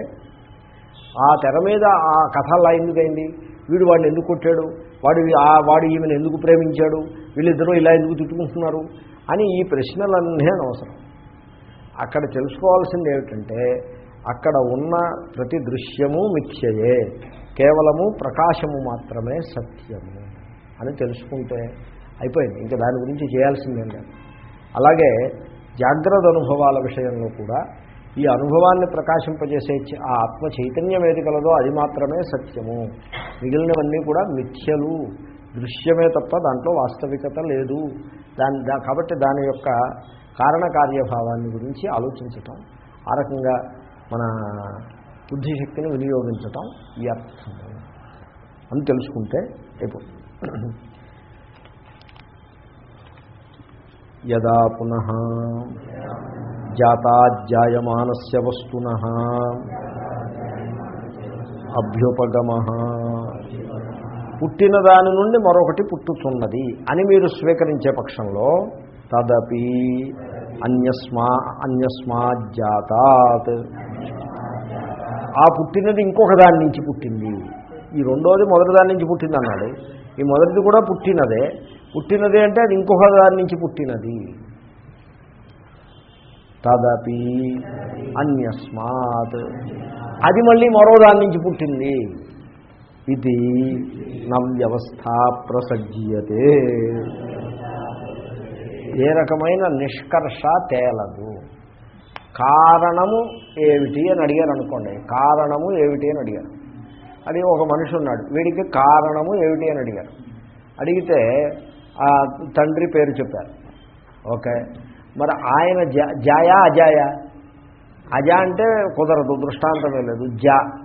ఆ తెర మీద ఆ కథ అలా ఎందుకైంది వీడు వాడిని ఎందుకు కొట్టాడు? వాడు ఆ వాడు ఈమెను ఎందుకు ప్రేమించాడు? వీళ్ళిద్దరూ ఇలా ఎందుకు తిట్టుకుంటున్నారు? అని ఈ ప్రశ్నలన్నీ అనవసరం. అక్కడ తెలుసుకోవాల్సింది ఏమిటంటే అక్కడ ఉన్న ప్రతి దృశ్యము మిథ్యయే. కేవలము ప్రకాశము మాత్రమే సత్యము అని తెలుసుకుంటే అయిపోయింది. ఇంకా దాని గురించి చేయాల్సిందేం లేదు. అలాగే జాగ్రత్త అనుభవాల విషయంలో కూడా ఈ అనుభవాన్ని ప్రకాశింపజేసే ఆ ఆత్మ చైతన్యం ఏది కలదో అది మాత్రమే సత్యము. మిగిలినవన్నీ కూడా మిథ్యలు. దృశ్యమే తప్ప దాంట్లో వాస్తవికత లేదు. దాని కాబట్టి దాని యొక్క కారణకార్యభావాన్ని గురించి ఆలోచించటం ఆ రకంగా మన బుద్ధిశక్తిని వినియోగించటం వ్యర్థము అని తెలుసుకుంటే అయిపోతుంది యదా పునః జాతాజ్యాయమానస్య వస్తున అభ్యుపగమ పుట్టిన దాని నుండి మరొకటి పుట్టుతున్నది అని మీరు స్వీకరించే పక్షంలో తదపి అన్యస్మా అన్యస్మాజ్జాతాత్ ఆ పుట్టినది ఇంకొక దాని నుంచి పుట్టింది. ఈ రెండోది మొదటి దాని నుంచి పుట్టింది అన్నాడు. ఈ మొదటిది కూడా పుట్టినదే. పుట్టినదే అంటే అది ఇంకొక దాని నుంచి పుట్టినది. తదపి అన్యస్మాత్. అది మళ్ళీ మరో దాని నుంచి పుట్టింది. ఇది నవ్యవస్థ ప్రసజ్యతే. ఏ రకమైన నిష్కర్ష తేలదు. కారణము ఏమిటి అని అడిగారు అనుకోండి కారణము ఏమిటి అని అడిగారు. అది ఒక మనిషి ఉన్నాడు. వీడికి కారణము ఏమిటి అని అడిగారు. అడిగితే ఆ తండ్రి పేరు చెప్పారు. ఓకే. మరి ఆయన జా జాయా అజాయా? అజా అంటే కుదరదు దృష్టాంతమే లేదు. జా.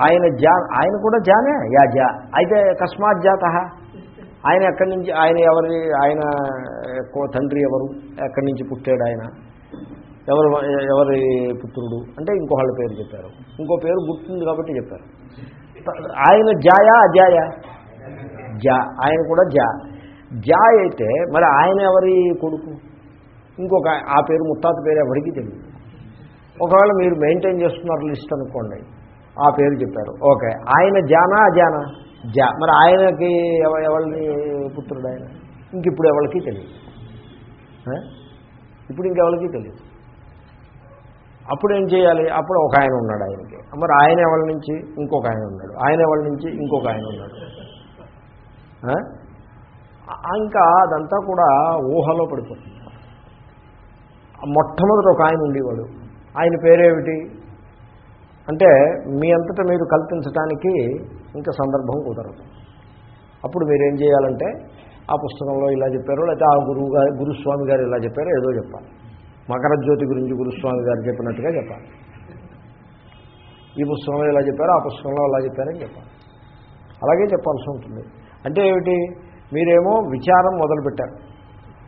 ఆయన జా ఆయన కూడా జానే? యా జా. అయితే కస్మాత్ జాత? ఆయన ఎక్కడి నుంచి ఆయన ఎవరి ఆయన తండ్రి ఎవరు? ఎక్కడి నుంచి పుట్టాడు ఆయన? ఎవరు ఎవరి పుత్రుడు? అంటే ఇంకో వాళ్ళ పేరు చెప్పారు. ఇంకో పేరు గుర్తుంది కాబట్టి చెప్పారు. ఆయన జాయా అజాయా? జా. ఆయన కూడా జా. జా అయితే మరి ఆయన ఎవరి కొడుకు? ఇంకొక ఆ పేరు ముత్తాత పేరు ఎవరికి తెలియదు. ఒకవేళ మీరు మెయింటైన్ చేస్తున్నారు లిస్ట్ అనుకోండి. ఆ పేరు చెప్పారు. ఓకే. ఆయన జానా అజానా? జా. మరి ఆయనకి ఎవరిని పుత్రుడు ఆయన? ఇంక ఇప్పుడు ఎవరికి తెలియదు. ఇప్పుడు ఇంకెవరికి తెలియదు. అప్పుడు ఏం చేయాలి? అప్పుడు ఒక ఆయన ఉన్నాడు ఆయనకి. మరి ఆయన ఎవరి నుంచి? ఇంకొక ఆయన ఉన్నాడు. ఆయన ఎవరి నుంచి? ఇంకొక ఆయన ఉన్నాడు. ఇంకా అదంతా కూడా ఊహలో పడిపోతుంది. మొట్టమొదటి ఒక ఆయన ఉండేవాడు. ఆయన పేరేమిటి? అంటే మీ అంతటా మీరు కల్పించడానికి ఇంకా సందర్భం కుదరదు. అప్పుడు మీరేం చేయాలంటే ఆ పుస్తకంలో ఇలా చెప్పారు లేకపోతే ఆ గురువు గారు గురుస్వామి గారు ఇలా చెప్పారు ఏదో చెప్పాలి. మకర జ్యోతి గురించి గురుస్వామి గారు చెప్పినట్టుగా చెప్పాలి. ఈ పుస్తకంలో ఇలా చెప్పారు ఆ పుస్తకంలో అలా చెప్పారని చెప్పాలి. అలాగే చెప్పాల్సి ఉంటుంది. అంటే ఏమిటి? మీరేమో విచారం మొదలుపెట్టారు.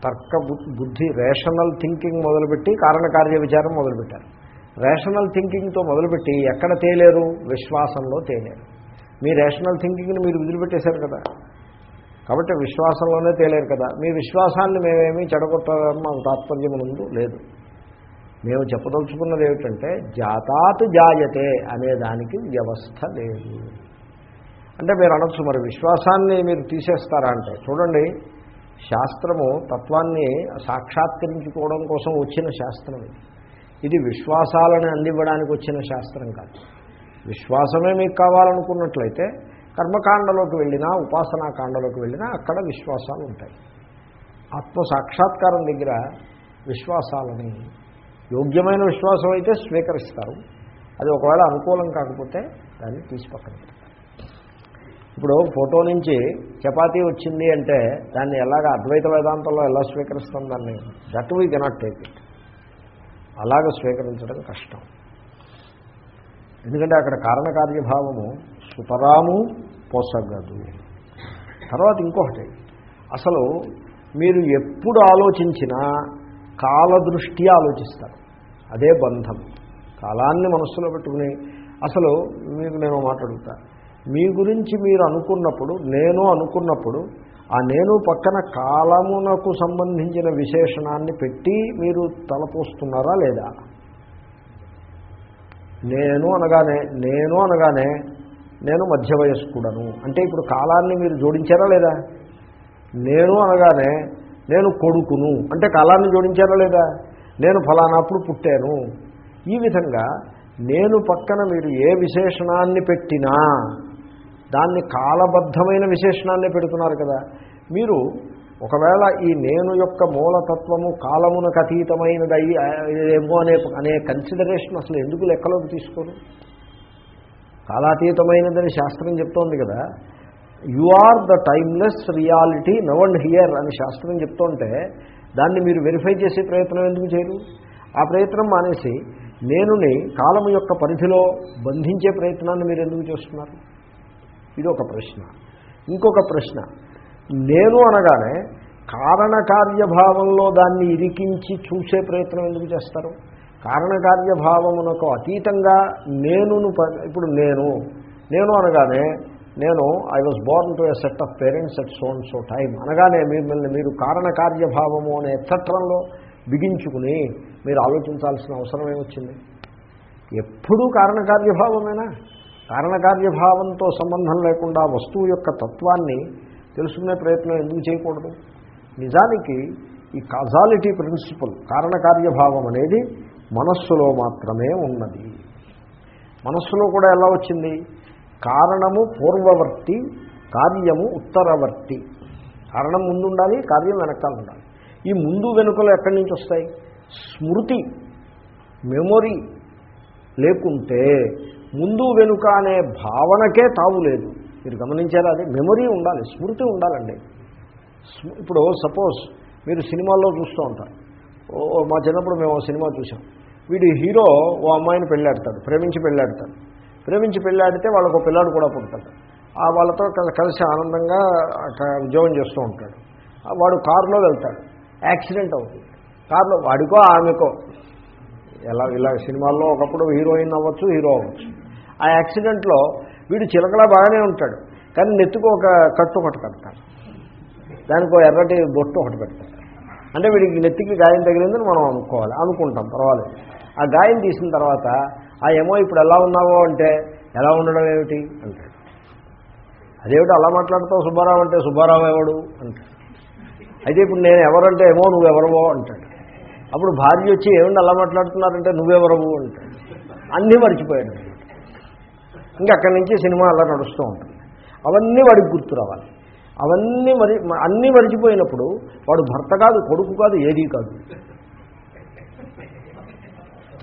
తర్క బుద్ధి రేషనల్ థింకింగ్ మొదలుపెట్టి కారణకార్య విచారం మొదలుపెట్టారు. రేషనల్ థింకింగ్తో మొదలుపెట్టి ఎక్కడ తేలేరు? విశ్వాసంలో తేలేరు. మీ రేషనల్ థింకింగ్ని మీరు వదిలిపెట్టేశారు కదా. కాబట్టి విశ్వాసంలోనే తేలేరు కదా. మీ విశ్వాసాన్ని మేమేమీ చెడగొట్టాలన్న తాత్పర్యం ముందు లేదు. మేము చెప్పదలుచుకున్నది ఏమిటంటే జాతాత్ జాయతే అనే దానికి వ్యవస్థ లేదు. అంటే మీరు అనొచ్చు మరి విశ్వాసాన్ని మీరు తీసేస్తారా అంటే చూడండి శాస్త్రము తత్వాన్ని సాక్షాత్కరించుకోవడం కోసం వచ్చిన శాస్త్రం ఇది. ఇది విశ్వాసాలను అందివ్వడానికి వచ్చిన శాస్త్రం కాదు. విశ్వాసమే మీకు కావాలనుకున్నట్లయితే కర్మకాండలోకి వెళ్ళినా ఉపాసనా కాండలోకి వెళ్ళినా అక్కడ విశ్వాసాలు ఉంటాయి. ఆత్మ సాక్షాత్కారం దగ్గర విశ్వాసాలని యోగ్యమైన విశ్వాసం అయితే స్వీకరిస్తారు. అది ఒకవేళ అనుకూలం కాకపోతే దాన్ని తీసి పక్కన ఇప్పుడు ఫోటో నుంచి చపాతీ వచ్చింది అంటే దాన్ని ఎలాగ అద్వైత వేదాంతంలో ఎలా స్వీకరిస్తాం దాన్ని? That we cannot take it. అలాగ స్వీకరించడం కష్టం. ఎందుకంటే అక్కడ కారణకార్యభావము సుతరాము పోసగదు. తర్వాత ఇంకొకటి అసలు మీరు ఎప్పుడు ఆలోచించినా కాలదృష్టి ఆలోచిస్తారు. అదే బంధం. కాలాన్ని మనస్సులో పెట్టుకుని అసలు మీకు నేను మాట్లాడుతా మీ గురించి మీరు అనుకున్నప్పుడు నేను అనుకున్నప్పుడు ఆ నేను పక్కన కాలమునకు సంబంధించిన విశేషణాన్ని పెట్టి మీరు తలపోస్తున్నారా లేదా? నేను అనగానే నేను అనగానే నేను మధ్య వయస్కుడను అంటే ఇప్పుడు కాలాన్ని మీరు జోడించారా లేదా? నేను అనగానే నేను కొడుకును. అంటే కాలాన్ని జోడించారా లేదా? నేను ఫలానాప్పుడు పుట్టాను. ఈ విధంగా నేను పక్కన మీరు ఏ విశేషణాన్ని పెట్టినా దాన్ని కాలబద్ధమైన విశేషణాన్ని పెడుతున్నారు కదా. మీరు ఒకవేళ ఈ నేను యొక్క మూలతత్వము కాలమునకు అతీతమైనది అయ్యి ఏమో అనే అనే కన్సిడరేషన్ అసలు ఎందుకు లెక్కలోకి తీసుకోరు? కాలాతీతమైనదని శాస్త్రం చెప్తోంది కదా. You are the timeless reality now and here అని శాస్త్రం చెప్తుంటే దాన్ని మీరు వెరిఫై చేసే ప్రయత్నం ఎందుకు చేయరు? ఆ ప్రయత్నం మానేసి నేనుని కాలము యొక్క పరిధిలో బంధించే ప్రయత్నాన్ని మీరు ఎందుకు చేస్తున్నారు? ఇది ఒక ప్రశ్న. ఇంకొక ప్రశ్న. నేను అనగానే కారణకార్యభావంలో దాన్ని ఇరికించి చూసే ప్రయత్నం ఎందుకు చేస్తారు? కారణకార్యభావమునకు అతీతంగా నేనును ఇప్పుడు నేను నేను అనగానే నేను I was born to a set of parents at so and so time అనగానే మిమ్మల్ని మీరు కారణకార్యభావము అనే చట్రంలో బిగించుకుని మీరు ఆలోచించాల్సిన అవసరం ఏమొచ్చింది ఎప్పుడూ కారణకార్యభావమేనా? కారణకార్యభావంతో సంబంధం లేకుండా వస్తువు యొక్క తత్వాన్ని తెలుసుకునే ప్రయత్నం ఎందుకు చేయకూడదు? నిజానికి ఈ కాజాలిటీ ప్రిన్సిపల్ కారణకార్యభావం అనేది మనస్సులో మాత్రమే ఉన్నది. మనస్సులో కూడా ఎలా వచ్చింది? కారణము పూర్వవర్తి కార్యము ఉత్తరవర్తి. కారణం ముందు ఉండాలి కార్యం వెనకాల ఉండాలి. ఈ ముందు వెనుకలు ఎక్కడి నుంచి వస్తాయి? స్మృతి మెమొరీ లేకుంటే ముందు వెనుక అనే భావనకే తావు లేదు. మీరు గమనించారా? అది మెమొరీ ఉండాలి స్మృతి ఉండాలండి. ఇప్పుడు సపోజ్ మీరు సినిమాల్లో చూస్తూ ఉంటారు. ఓ మా చిన్నప్పుడు మేము సినిమా చూసాం వీడి హీరో ఓ అమ్మాయిని పెళ్ళాడతాడు ప్రేమించి పెళ్ళాడతాడు. ప్రేమించి పెళ్ళాడితే వాళ్ళకు ఒక పిల్లాడు కూడా పుడతాడు. ఆ వాళ్ళతో కలిసి ఆనందంగా ఉద్యోగం చేస్తూ ఉంటాడు. వాడు కారులో వెళ్తాడు. యాక్సిడెంట్ అవుతుంది. కారులో వాడికో ఆమెకో. ఎలా ఇలా సినిమాల్లో ఒకప్పుడు హీరోయిన్ అవ్వచ్చు హీరో అవ్వచ్చు. ఆ యాక్సిడెంట్లో వీడు చిలకలా బాగానే ఉంటాడు కానీ నెత్తుకు ఒక కట్టు ఒకటి కడతాడు దానికి ఎర్రటి బొట్టు ఒకటి పెడతాడు అంటే వీడికి నెత్తికి గాయం తగిలిందని మనం అనుకోవాలి అనుకుంటాం పర్వాలేదు. ఆ గాయం తీసిన తర్వాత ఆ ఏమో ఇప్పుడు ఎలా ఉన్నావో అంటే ఎలా ఉండడం ఏమిటి? అంటాడు. అదేమిటి అలా మాట్లాడతావు సుబ్బారావు అంటే? సుబ్బారావు ఎవడు? అంటాడు. అయితే ఇప్పుడు నేను ఎవరంటే ఏమో నువ్వెవరవో? అంటాడు. అప్పుడు భార్య వచ్చి ఏమిటి అలా మాట్లాడుతున్నారంటే నువ్వెవరవు? అంటాడు. అన్నీ మర్చిపోయాడు. ఇంకా అక్కడి నుంచి సినిమా అలా నడుస్తూ ఉంటుంది. అవన్నీ వాడికి గుర్తు రావాలి. అవన్నీ మరి అన్నీ మరిచిపోయినప్పుడు వాడు భర్త కాదు కొడుకు కాదు ఏదీ కాదు.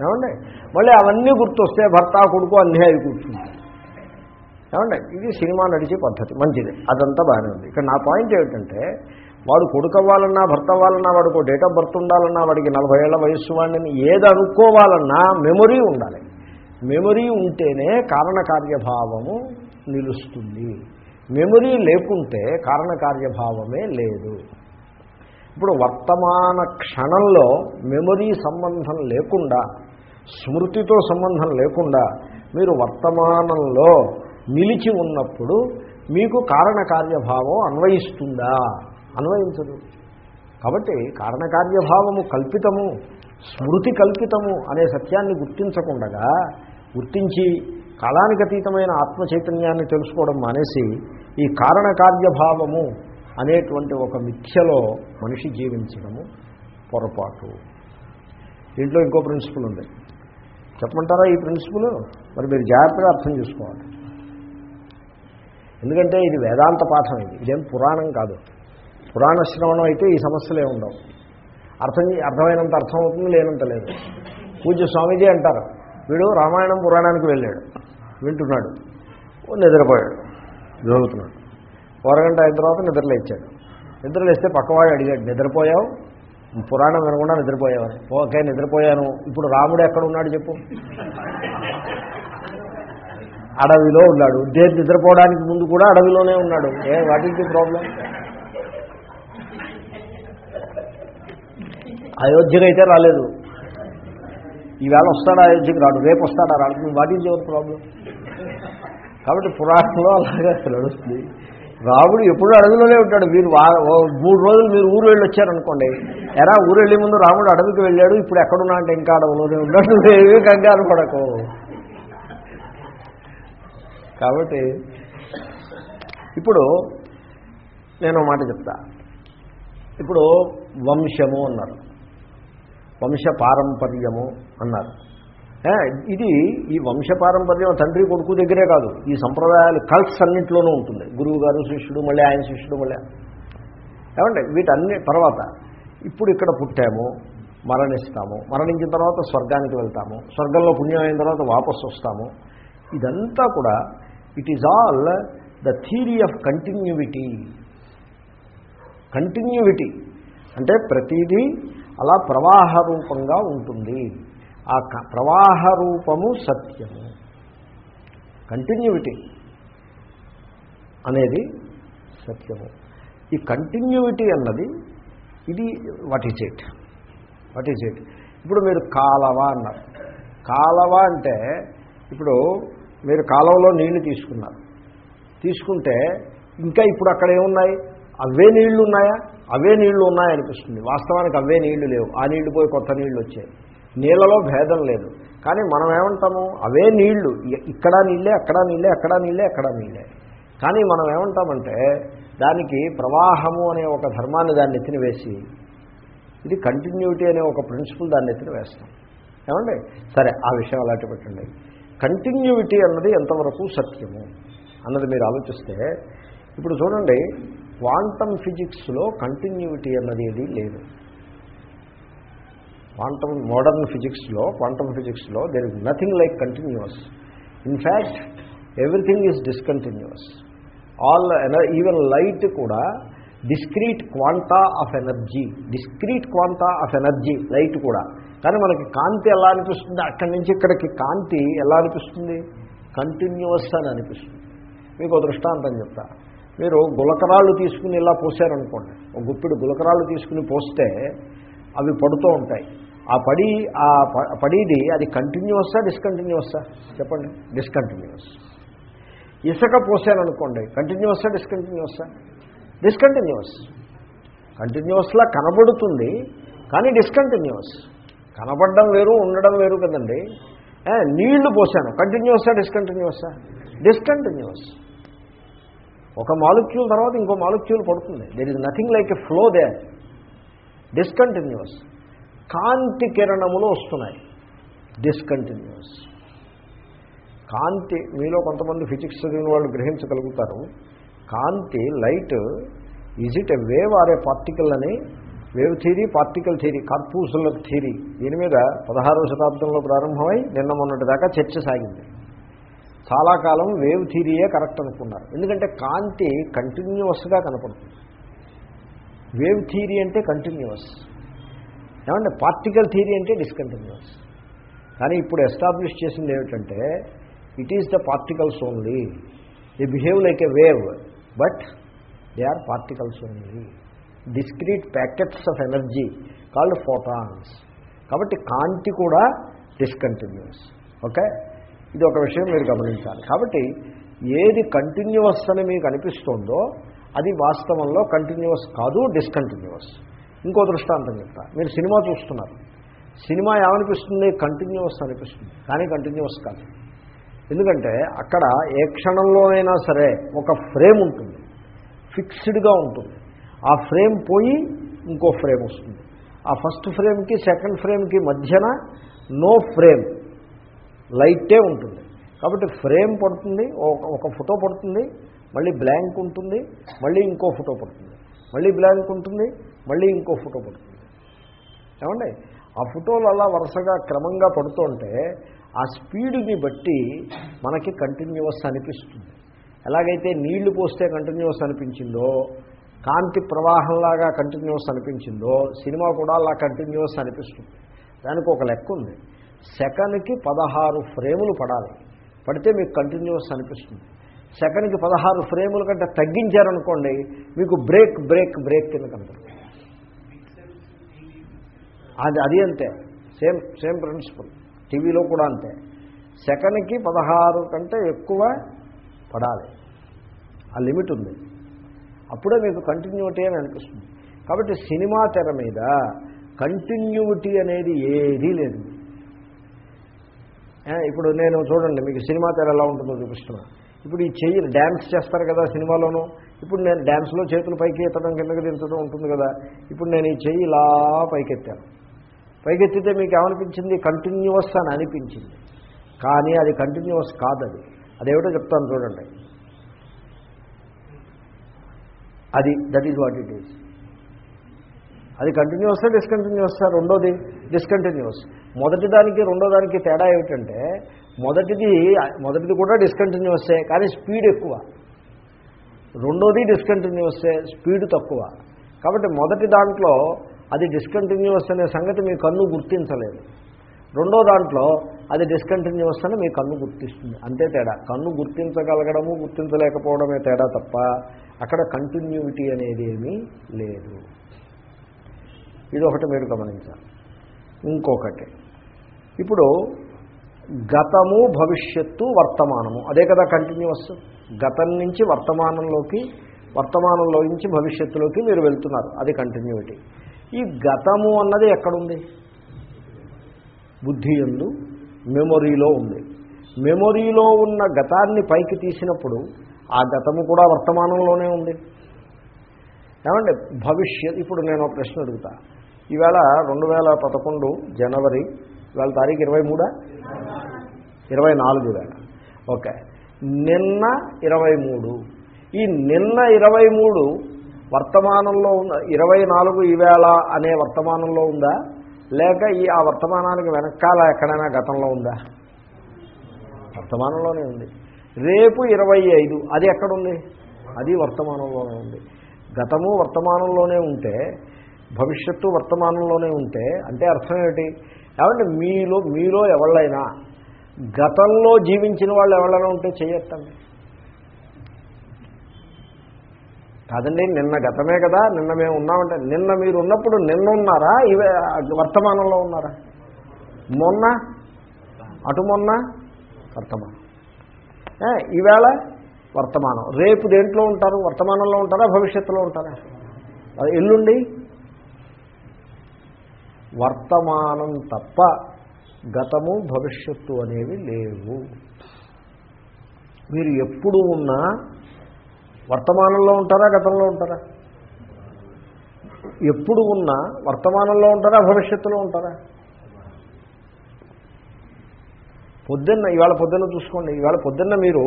ఏమండి? మళ్ళీ అవన్నీ గుర్తొస్తే భర్త కొడుకు అన్నీ అవి కూర్చుంది ఏమండి? ఇది సినిమా నడిచే పద్ధతి మంచిది. అదంతా బాగానే ఉంది. ఇక్కడ నా పాయింట్ ఏమిటంటే వాడు కొడుకు అవ్వాలన్నా భర్త అవ్వాలన్నా వాడికి డేట్ ఆఫ్ బర్త్ ఉండాలన్నా వాడికి నలభై ఏళ్ళ వయస్సు వాడిని ఏది అనుకోవాలన్నా మెమొరీ ఉండాలి. మెమరీ ఉంటేనే కారణకార్యభావము నిలుస్తుంది. మెమరీ లేకుంటే కారణకార్యభావమే లేదు. ఇప్పుడు వర్తమాన క్షణంలో మెమరీ సంబంధం లేకుండా స్మృతితో సంబంధం లేకుండా మీరు వర్తమానంలో నిలిచి ఉన్నప్పుడు మీకు కారణకార్యభావం అన్వయిస్తుందా? అన్వయించదు. కాబట్టి కారణకార్యభావము కల్పితము స్మృతి కల్పితము అనే సత్యాన్ని గుర్తించకుండగా గుర్తించి కాలానికి అతీతమైన ఆత్మ చైతన్యాన్ని తెలుసుకోవడం మానేసి ఈ కారణకార్యభావము అనేటువంటి ఒక మిథ్యలో మనిషి జీవించడము పొరపాటు. దీంట్లో ఇంకో ప్రిన్సిపల్ ఉంది. చెప్పమంటారా ఈ ప్రిన్సిపల్? మరి మీరు జాగ్రత్తగా అర్థం చేసుకోవాలి. ఎందుకంటే ఇది వేదాంత పాఠం ఇది. ఇదేం పురాణం కాదు. పురాణ శ్రవణం అయితే ఈ సమస్యలే ఉండవు. అర్థం అర్థమైనంత అర్థం అవుతుంది లేనంత లేదు. పూజ స్వామీజీ అంటారు వీడు రామాయణం పురాణానికి వెళ్ళాడు. వింటున్నాడు. నిద్రపోయాడు. జరుగుతున్నాడు అరగంట అయిన తర్వాత నిద్రలేచ్చాడు నిద్రలేస్తే పక్కవాడు అడిగాడు నిద్రపోయావు? పురాణం వినకుండా నిద్రపోయావని. ఓకే నిద్రపోయాను. ఇప్పుడు రాముడు ఎక్కడ ఉన్నాడు చెప్పు. అడవిలో ఉన్నాడు. దేని నిద్రపోవడానికి ముందు కూడా అడవిలోనే ఉన్నాడు. ఏ వాట్ ఈస్ ది ప్రాబ్లం అయోధ్యకైతే అయితే రాలేదు. ఈవేళ వస్తాడా అయోధ్యకి రాడు రేపు వస్తాడా రాడు. వాట్ ఈజ్ యువర్ ప్రాబ్లం కాబట్టి పురాణంలో అలాగే నడుస్తుంది. రాముడు ఎప్పుడు అడవిలోనే ఉంటాడు. మీరు మూడు రోజులు మీరు ఊరు వెళ్ళి వచ్చారనుకోండి ఎరా ఊరు వెళ్ళే ముందు రాముడు అడవికి వెళ్ళాడు. ఇప్పుడు ఎక్కడున్నా అంటే ఇంకా అడవిలోనే ఉన్నాడు. ఏమీ కంగారు పడకు. కాబట్టి ఇప్పుడు నేను మాట చెప్తా. ఇప్పుడు వంశము అన్నారు. వంశ పారంపర్యము అన్నారు ఇది ఈ వంశ పారంపర్యం తండ్రి కొడుకు దగ్గరే కాదు ఈ సంప్రదాయాలు కల్స్ అన్నింటిలోనూ ఉంటుంది. గురువు గారు శిష్యుడు మళ్ళీ ఆయన శిష్యుడు మళ్ళీ ఏమంటే వీటన్ని తర్వాత ఇప్పుడు ఇక్కడ పుట్టాము మరణిస్తాము మరణించిన తర్వాత స్వర్గానికి వెళ్తాము స్వర్గంలో పుణ్యం అయిన తర్వాత వాపసు వస్తాము. ఇదంతా కూడా it is all the theory of continuity continuity అంటే ప్రతిదీ అలా ప్రవాహ రూపంగా ఉంటుంది. ఆ క- ప్రవాహ రూపము సత్యము. కంటిన్యూవిటీ అనేది సత్యము. ఈ కంటిన్యూవిటీ అన్నది ఇది what is it what is it ఇప్పుడు మీరు కాలవ అన్నారు. కాలవ అంటే ఇప్పుడు మీరు కాలంలో నీళ్ళు తీసుకున్నారు. తీసుకుంటే ఇంకా ఇప్పుడు అక్కడ ఏమున్నాయి? అవే నీళ్ళు ఉన్నాయా? అవే నీళ్ళు ఉన్నాయనిపిస్తుంది. వాస్తవానికి అవే నీళ్ళు లేవు. ఆ నీళ్ళు పోయి కొత్త నీళ్ళు వచ్చాయి. నీళ్ళలో భేదం లేదు. కానీ మనం ఏమంటాము? అవే నీళ్ళు. ఇక్కడ నీళ్ళే అక్కడ నీళ్ళే అక్కడ నీళ్ళే అక్కడ నీళ్ళే కానీ మనం ఏమంటామంటే దానికి ప్రవాహము అనే ఒక ధర్మాన్ని దాన్ని ఎత్తిన వేసి ఇది కంటిన్యూటీ అనే ఒక ప్రిన్సిపల్ దాన్ని ఎత్తిన వేస్తాం ఏమండి? సరే ఆ విషయం అలాంటి పెట్టండి. కంటిన్యూటీ అన్నది ఎంతవరకు సత్యము? అన్నది మీరు ఆలోచిస్తే ఇప్పుడు చూడండి క్వాంటమ్ ఫిజిక్స్లో కంటిన్యూటీ అన్నది ఏది లేదు. క్వాంటమ్ మోడర్న్ ఫిజిక్స్లో క్వాంటమ్ ఫిజిక్స్లో there is nothing like continuous in fact everything is discontinuous all even light కూడా discrete quanta of energy discrete quanta of energy light కూడా. కానీ మనకి కాంతి ఎలా అనిపిస్తుంది? అక్కడి నుంచి ఇక్కడికి కాంతి ఎలా అనిపిస్తుంది? కంటిన్యూస్ అని అనిపిస్తుంది. మీకు దృష్టాంతం చెప్తా. మీరు గులకరాళ్ళు తీసుకుని ఇలా పోసారనుకోండి ఒక గుప్పిడి గులకరాళ్ళు తీసుకుని పోస్తే అవి పడుతూ ఉంటాయి. ఆ పడి ఆ పడిది అది కంటిన్యూవస్సా డిస్కంటిన్యూవస్సా చెప్పండి. డిస్కంటిన్యూస్ ఇసుక పోసారనుకోండి కంటిన్యూవస్సా డిస్కంటిన్యూవస్సా డిస్కంటిన్యూస్ కంటిన్యూస్లా కనబడుతుంది కానీ డిస్కంటిన్యూస్ కనబడడం వేరు ఉండడం వేరు కదండి. నీళ్ళు పోసాను కంటిన్యూసా డిస్కంటిన్యూసా డిస్కంటిన్యూస్ ఒక మాలిక్యూల్ తర్వాత ఇంకో మాలిక్యూల్ పడుతుంది. There is nothing like a flow they discontinuous కాంతి కిరణములు వస్తున్నాయి. డిస్కంటిన్యూస్ కాంతి మీలో కొంతమంది ఫిజిక్స్ చదివిన వాళ్ళు గ్రహించగలుగుతారు. కాంతి light is it a wave or a particle అని? Wave theory particle theory corpuscular theory దీని మీద పదహారవ శతాబ్దంలో ప్రారంభమై నిన్న మొన్నటి దాకా చర్చ సాగింది. చాలా కాలం వేవ్ థీరీయే కరెక్ట్ అనుకున్నారు. ఎందుకంటే కాంతి కంటిన్యూవస్గా కనపడుతుంది. వేవ్ థీరీ అంటే కంటిన్యూవస్ ఏమంటే పార్టికల్ థీరీ అంటే డిస్కంటిన్యూవస్ కానీ ఇప్పుడు ఎస్టాబ్లిష్ చేసింది ఏమిటంటే it is the particles only. They behave like a wave but they are particles only. Discrete packets of energy called photons. కాబట్టి కాంతి కూడా డిస్కంటిన్యూస్ ఓకే? ఇది ఒక విషయం మీరు గమనించాలి. కాబట్టి ఏది కంటిన్యూస్ అని మీకు అనిపిస్తోందో అది వాస్తవంలో కంటిన్యూవస్ కాదు డిస్కంటిన్యూవస్ ఇంకో దృష్టాంతం చెప్తా. మీరు సినిమా చూస్తున్నారు. సినిమా ఏమనిపిస్తుంది? కంటిన్యూవస్ అనిపిస్తుంది. కానీ కంటిన్యూస్ కాదు. ఎందుకంటే అక్కడ ఏ క్షణంలోనైనా సరే ఒక ఫ్రేమ్ ఉంటుంది. ఫిక్స్డ్గా ఉంటుంది. ఆ ఫ్రేమ్ పోయి ఇంకో ఫ్రేమ్ వస్తుంది. ఆ ఫస్ట్ ఫ్రేమ్కి సెకండ్ ఫ్రేమ్కి మధ్యన నో ఫ్రేమ్ లైటే ఉంటుంది. కాబట్టి ఫ్రేమ్ పడుతుంది ఒక- ఫోటో పడుతుంది మళ్ళీ బ్లాంక్ ఉంటుంది మళ్ళీ ఇంకో ఫోటో పడుతుంది. మళ్ళీ బ్లాంక్ ఉంటుంది మళ్ళీ ఇంకో ఫోటో పడుతుంది. ఏమండి? ఆ ఫోటోలు అలా వరుసగా క్రమంగా పడుతుంటే ఆ స్పీడ్ని బట్టి మనకి కంటిన్యూస్ అనిపిస్తుంది. ఎలాగైతే నీళ్ళు పోస్తే కంటిన్యూస్ అనిపించిందో కాంతి ప్రవాహంలాగా కంటిన్యూస్ అనిపించిందో సినిమా కూడా అలా కంటిన్యూస్ అనిపిస్తుంది. దానికి ఒక లెక్క ఉంది. సెకండ్కి పదహారు ఫ్రేములు పడాలి. పడితే మీకు కంటిన్యూస్ అనిపిస్తుంది. సెకండ్కి పదహారు ఫ్రేముల కంటే తగ్గించారనుకోండి మీకు బ్రేక్ బ్రేక్ బ్రేక్ కింద కనపడుతుంది. అది అది అంతే. Same same principle. టీవీలో కూడా అంతే. సెకండ్కి పదహారు కంటే ఎక్కువ పడాలి. ఆ లిమిట్ ఉంది. అప్పుడే మీకు కంటిన్యూటీ అని అనిపిస్తుంది. కాబట్టి సినిమా తెర మీద కంటిన్యూటీ అనేది ఏదీ లేదు. ఇప్పుడు నేను చూడండి మీకు సినిమా తెర ఎలా ఉంటుందో చూపిస్తున్నా. ఇప్పుడు ఈ చెయ్యి డ్యాన్స్ చేస్తారు కదా సినిమాలోనూ. ఇప్పుడు నేను డ్యాన్స్లో చేతులు పైకి ఎత్తడం కిందకి దించడం ఉంటుంది కదా. ఇప్పుడు నేను ఈ చెయ్యి ఇలా పైకెత్తాను. పైకెత్తితే మీకు ఏమనిపించింది? కంటిన్యూస్ అని అనిపించింది. కానీ అది కంటిన్యూస్ కాదు అది అదేమిటో చెప్తాను చూడండి. అది that is what it is అది కంటిన్యూస్ డిస్కంటిన్యూస్ రెండోది డిస్కంటిన్యూస్ మొదటి దానికి రెండో దానికి తేడా ఏమిటంటే మొదటిది మొదటిది కూడా డిస్కంటిన్యూసే కానీ స్పీడ్ ఎక్కువ. రెండోది డిస్కంటిన్యూసే స్పీడ్ తక్కువ. కాబట్టి మొదటి దాంట్లో అది డిస్కంటిన్యూస్ అనే సంగతి మీ కన్ను గుర్తించలేదు. రెండో దాంట్లో అది డిస్కంటిన్యూస్ అని మీ కన్ను గుర్తిస్తుంది. అంతే తేడా. కన్ను గుర్తించగలగడము గుర్తించలేకపోవడమే తేడా తప్ప అక్కడ కంటిన్యూటీ అనేది ఏమీ లేదు. ఇది ఒకటి మీరు గమనించాలి. ఇంకొకటి. ఇప్పుడు గతము భవిష్యత్తు వర్తమానము. అదే కదా కంటిన్యూస్ గతం నుంచి వర్తమానంలోకి వర్తమానంలో నుంచి భవిష్యత్తులోకి మీరు వెళ్తున్నారు. అది కంటిన్యూటీ ఈ గతము అన్నది ఎక్కడుంది? బుద్ధి ఎందు మెమొరీలో ఉంది. మెమొరీలో ఉన్న గతాన్ని పైకి తీసినప్పుడు ఆ గతము కూడా వర్తమానంలోనే ఉంది. ఏమంటే భవిష్యత్ ఇప్పుడు నేను ఒక ప్రశ్న అడుగుతా. ఈవేళ రెండు వేల పదకొండు జనవరి ఇవాళ తారీఖు ఇరవై మూడా? ఇరవై నాలుగు వేళ ఓకే. నిన్న ఇరవై మూడు. ఈ నిన్న ఇరవై మూడు వర్తమానంలో ఉన్న ఇరవై నాలుగు ఈవేళ అనే వర్తమానంలో ఉందా? లేక ఈ ఆ వర్తమానానికి వెనకాల ఎక్కడైనా గతంలో ఉందా? వర్తమానంలోనే ఉంది. రేపు ఇరవై ఐదు. అది ఎక్కడుంది? అది వర్తమానంలోనే ఉంది. గతము వర్తమానంలోనే ఉంటే భవిష్యత్తు వర్తమానంలోనే ఉంటే అంటే అర్థం ఏమిటి? ఏమంటే మీలో మీలో ఎవళ్ళైనా గతంలో జీవించిన వాళ్ళు ఎవరైనా ఉంటే చేయొద్దండి. కాదండి నిన్న గతమే కదా నిన్న మేము ఉన్నామంటే నిన్న మీరు ఉన్నప్పుడు నిన్న ఉన్నారా ఇవే వర్తమానంలో ఉన్నారా? మొన్న? అటు మొన్న? వర్తమానం. ఈవేళ వర్తమానం. రేపు దేంట్లో ఉంటారు? వర్తమానంలో ఉంటారా? భవిష్యత్తులో ఉంటారా? అది ఎల్లుండి? వర్తమానం తప్ప గతము భవిష్యత్తు అనేవి లేవు. మీరు ఎప్పుడు ఉన్నా వర్తమానంలో ఉంటారా గతంలో ఉంటారా? ఎప్పుడు ఉన్నా వర్తమానంలో ఉంటారా భవిష్యత్తులో ఉంటారా? పొద్దున్న ఇవాళ పొద్దున్న చూసుకోండి. ఇవాళ పొద్దున్న మీరు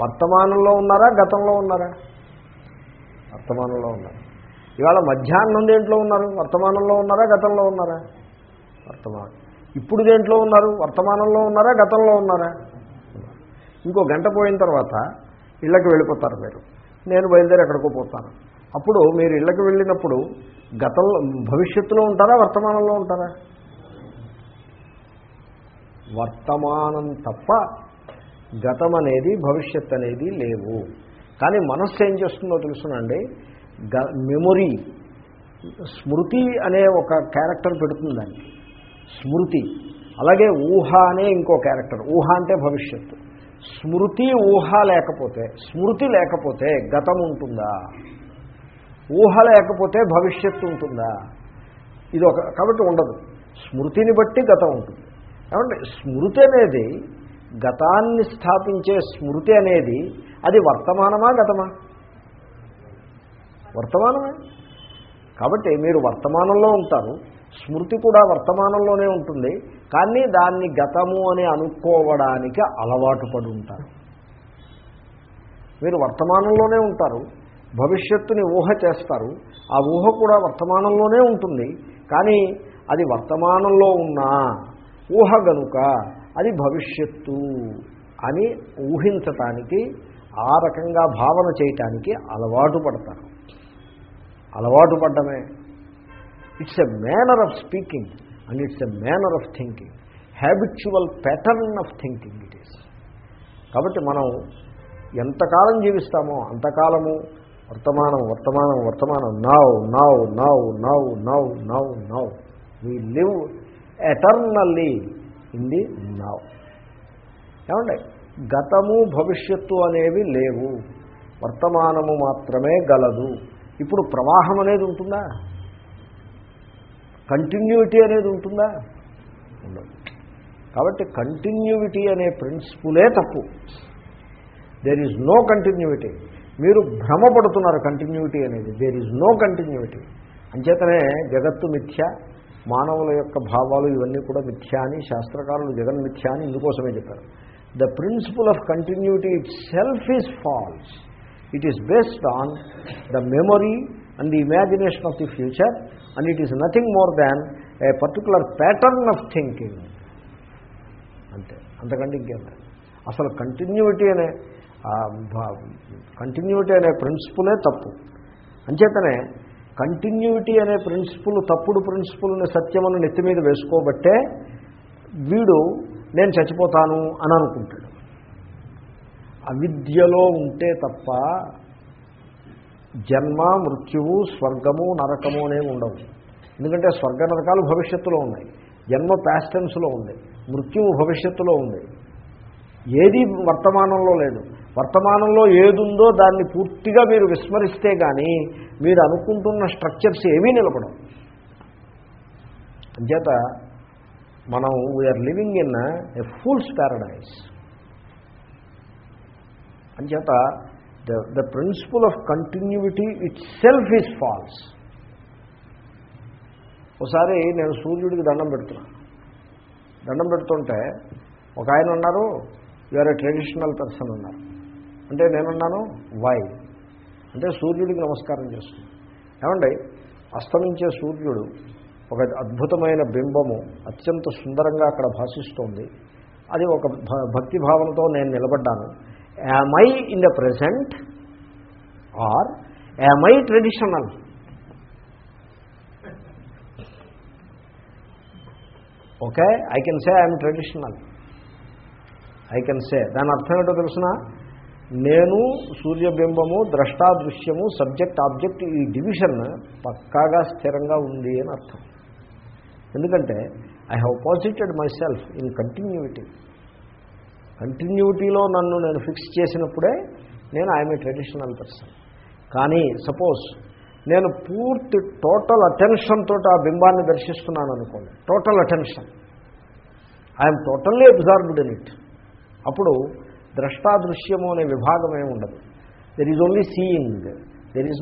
వర్తమానంలో ఉన్నారా గతంలో ఉన్నారా? వర్తమానంలో ఉన్నారా? ఇవాళ మధ్యాహ్నం దేంట్లో ఉన్నారు? వర్తమానంలో ఉన్నారా? గతంలో ఉన్నారా? వర్తమానం. ఇప్పుడు దేంట్లో ఉన్నారు? వర్తమానంలో ఉన్నారా? గతంలో ఉన్నారా? ఇంకో గంట పోయిన తర్వాత ఇళ్ళకి వెళ్ళిపోతారు మీరు. నేను బయలుదేరి ఎక్కడికో పోతాను. అప్పుడు మీరు ఇళ్ళకి వెళ్ళినప్పుడు గతంలో భవిష్యత్తులో ఉంటారా? వర్తమానంలో ఉంటారా? వర్తమానం తప్ప గతం అనేది భవిష్యత్ అనేది లేవు. కానీ మనస్సు ఏం చేస్తుందో తెలుసునండి. మెమొరీ స్మృతి అనే ఒక క్యారెక్టర్ పెడుతుందండి స్మృతి. అలాగే ఊహ అనే ఇంకో క్యారెక్టర్. ఊహ అంటే భవిష్యత్తు. స్మృతి ఊహ లేకపోతే స్మృతి లేకపోతే గతం ఉంటుందా? ఊహ లేకపోతే భవిష్యత్తు ఉంటుందా? ఇది ఒక కాబట్టి ఉండదు. స్మృతిని బట్టి గతం ఉంటుంది. ఏమంటే స్మృతి అనేది గతాన్ని స్థాపించే స్మృతి అనేది అది వర్తమానమా గతమా? వర్తమానమే. కాబట్టి మీరు వర్తమానంలో ఉంటారు. స్మృతి కూడా వర్తమానంలోనే ఉంటుంది. కానీ దాన్ని గతము అని అనుకోవడానికి అలవాటు పడి ఉంటారు. మీరు వర్తమానంలోనే ఉంటారు. భవిష్యత్తుని ఊహ చేస్తారు. ఆ ఊహ కూడా వర్తమానంలోనే ఉంటుంది. కానీ అది వర్తమానంలో ఉన్నా ఊహ గనుక అది భవిష్యత్తు అని ఊహించటానికి ఆ రకంగా భావన చేయటానికి అలవాటు పడతారు. అలవాటు పడ్డమే. It's a manner of speaking and it's a manner of thinking habitual pattern of thinking it is కాబట్టి మనం ఎంతకాలం జీవిస్తామో అంతకాలము వర్తమానం వర్తమానం వర్తమానం now now now now now now now we live eternally in the now ఏమండి? గతము భవిష్యత్తు అనేవి లేవు. వర్తమానము మాత్రమే గలదు. ఇప్పుడు ప్రవాహం అనేది ఉంటుందా? కంటిన్యూటీ అనేది ఉంటుందా? ఉండదు. కాబట్టి కంటిన్యూటీ అనే ప్రిన్సిపులే తప్పు. దేర్ ఈజ్ నో కంటిన్యూటీ మీరు భ్రమపడుతున్నారు కంటిన్యూటీ అనేది. దేర్ ఈజ్ నో కంటిన్యూటీ అంచేతనే జగత్తు మిథ్య మానవుల యొక్క భావాలు ఇవన్నీ కూడా మిథ్య అని శాస్త్రకారులు జగన్ మిథ్య అని ఇందుకోసమే చెప్పారు. The principle of continuity itself is false it is based on the memory and the imagination of the future and it is nothing more than a particular pattern of thinking అంతే. అంతకంటే ఇంకేం అసలు కంటిన్యూటీ అనే continuity అనే ప్రిన్సిపులే తప్పు. అంచేతనే continuity అనే principle తప్పుడు ప్రిన్సిపుల్ని సత్యమని నెత్తి మీద వేసుకోబట్టే వీడు నేను చచ్చిపోతాను అని అనుకుంటాడు. అవిద్యలో ఉంటే తప్ప జన్మ మృత్యువు స్వర్గము నరకము అనేవి ఉండవు. ఎందుకంటే స్వర్గ నరకాలు భవిష్యత్తులో ఉన్నాయి. జన్మ ప్యాస్టెన్స్లో ఉంది. మృత్యువు భవిష్యత్తులో ఉంది. ఏది వర్తమానంలో లేదు. వర్తమానంలో ఏదుందో దాన్ని పూర్తిగా మీరు విస్మరిస్తే కానీ మీరు అనుకుంటున్న స్ట్రక్చర్స్ ఏమీ నిలబడవు. అంచేత మనం we are living in a fool's paradise అంచేత the the principle of continuity itself is false. ఒకసారి నేను సూర్యుడికి దండం పెడుతున్నా. దండం పెడుతుంటే ఒక ఆయన ఉన్నారు యూఆర్ ఏ ట్రెడిషనల్ పర్సన్ ఉన్నారు అంటే నేనున్నాను? వై అంటే సూర్యుడికి నమస్కారం చేస్తున్నాను ఏమండి? అస్తమించే సూర్యుడు ఒక అద్భుతమైన బింబము అత్యంత సుందరంగా అక్కడ భాషిస్తోంది. అది ఒక భక్తి భావనతో నేను నిలబడ్డాను. Am I in the present or I traditional? Traditional okay I say say am traditional I can say దాని అర్థం ఏంటో తెలుసిన? నేను సూర్యబింబము ద్రష్టాదృశ్యము సబ్జెక్ట్ ఆబ్జెక్ట్ ఈ డివిజన్ పక్కాగా స్థిరంగా ఉంది అని అర్థం. ఎందుకంటే I have posited myself in continuity కంటిన్యూటీలో నన్ను నేను ఫిక్స్ చేసినప్పుడే నేను I am a traditional person. కానీ సపోజ్ నేను పూర్తి టోటల్ అటెన్షన్ తోటి ఆ బింబాన్ని దర్శిస్తున్నాను అనుకోండి. Total attention. I am totally absorbed in it. అప్పుడు ద్రష్టాదృశ్యము అనే విభాగం ఏమి ఉండదు there is only seeing there is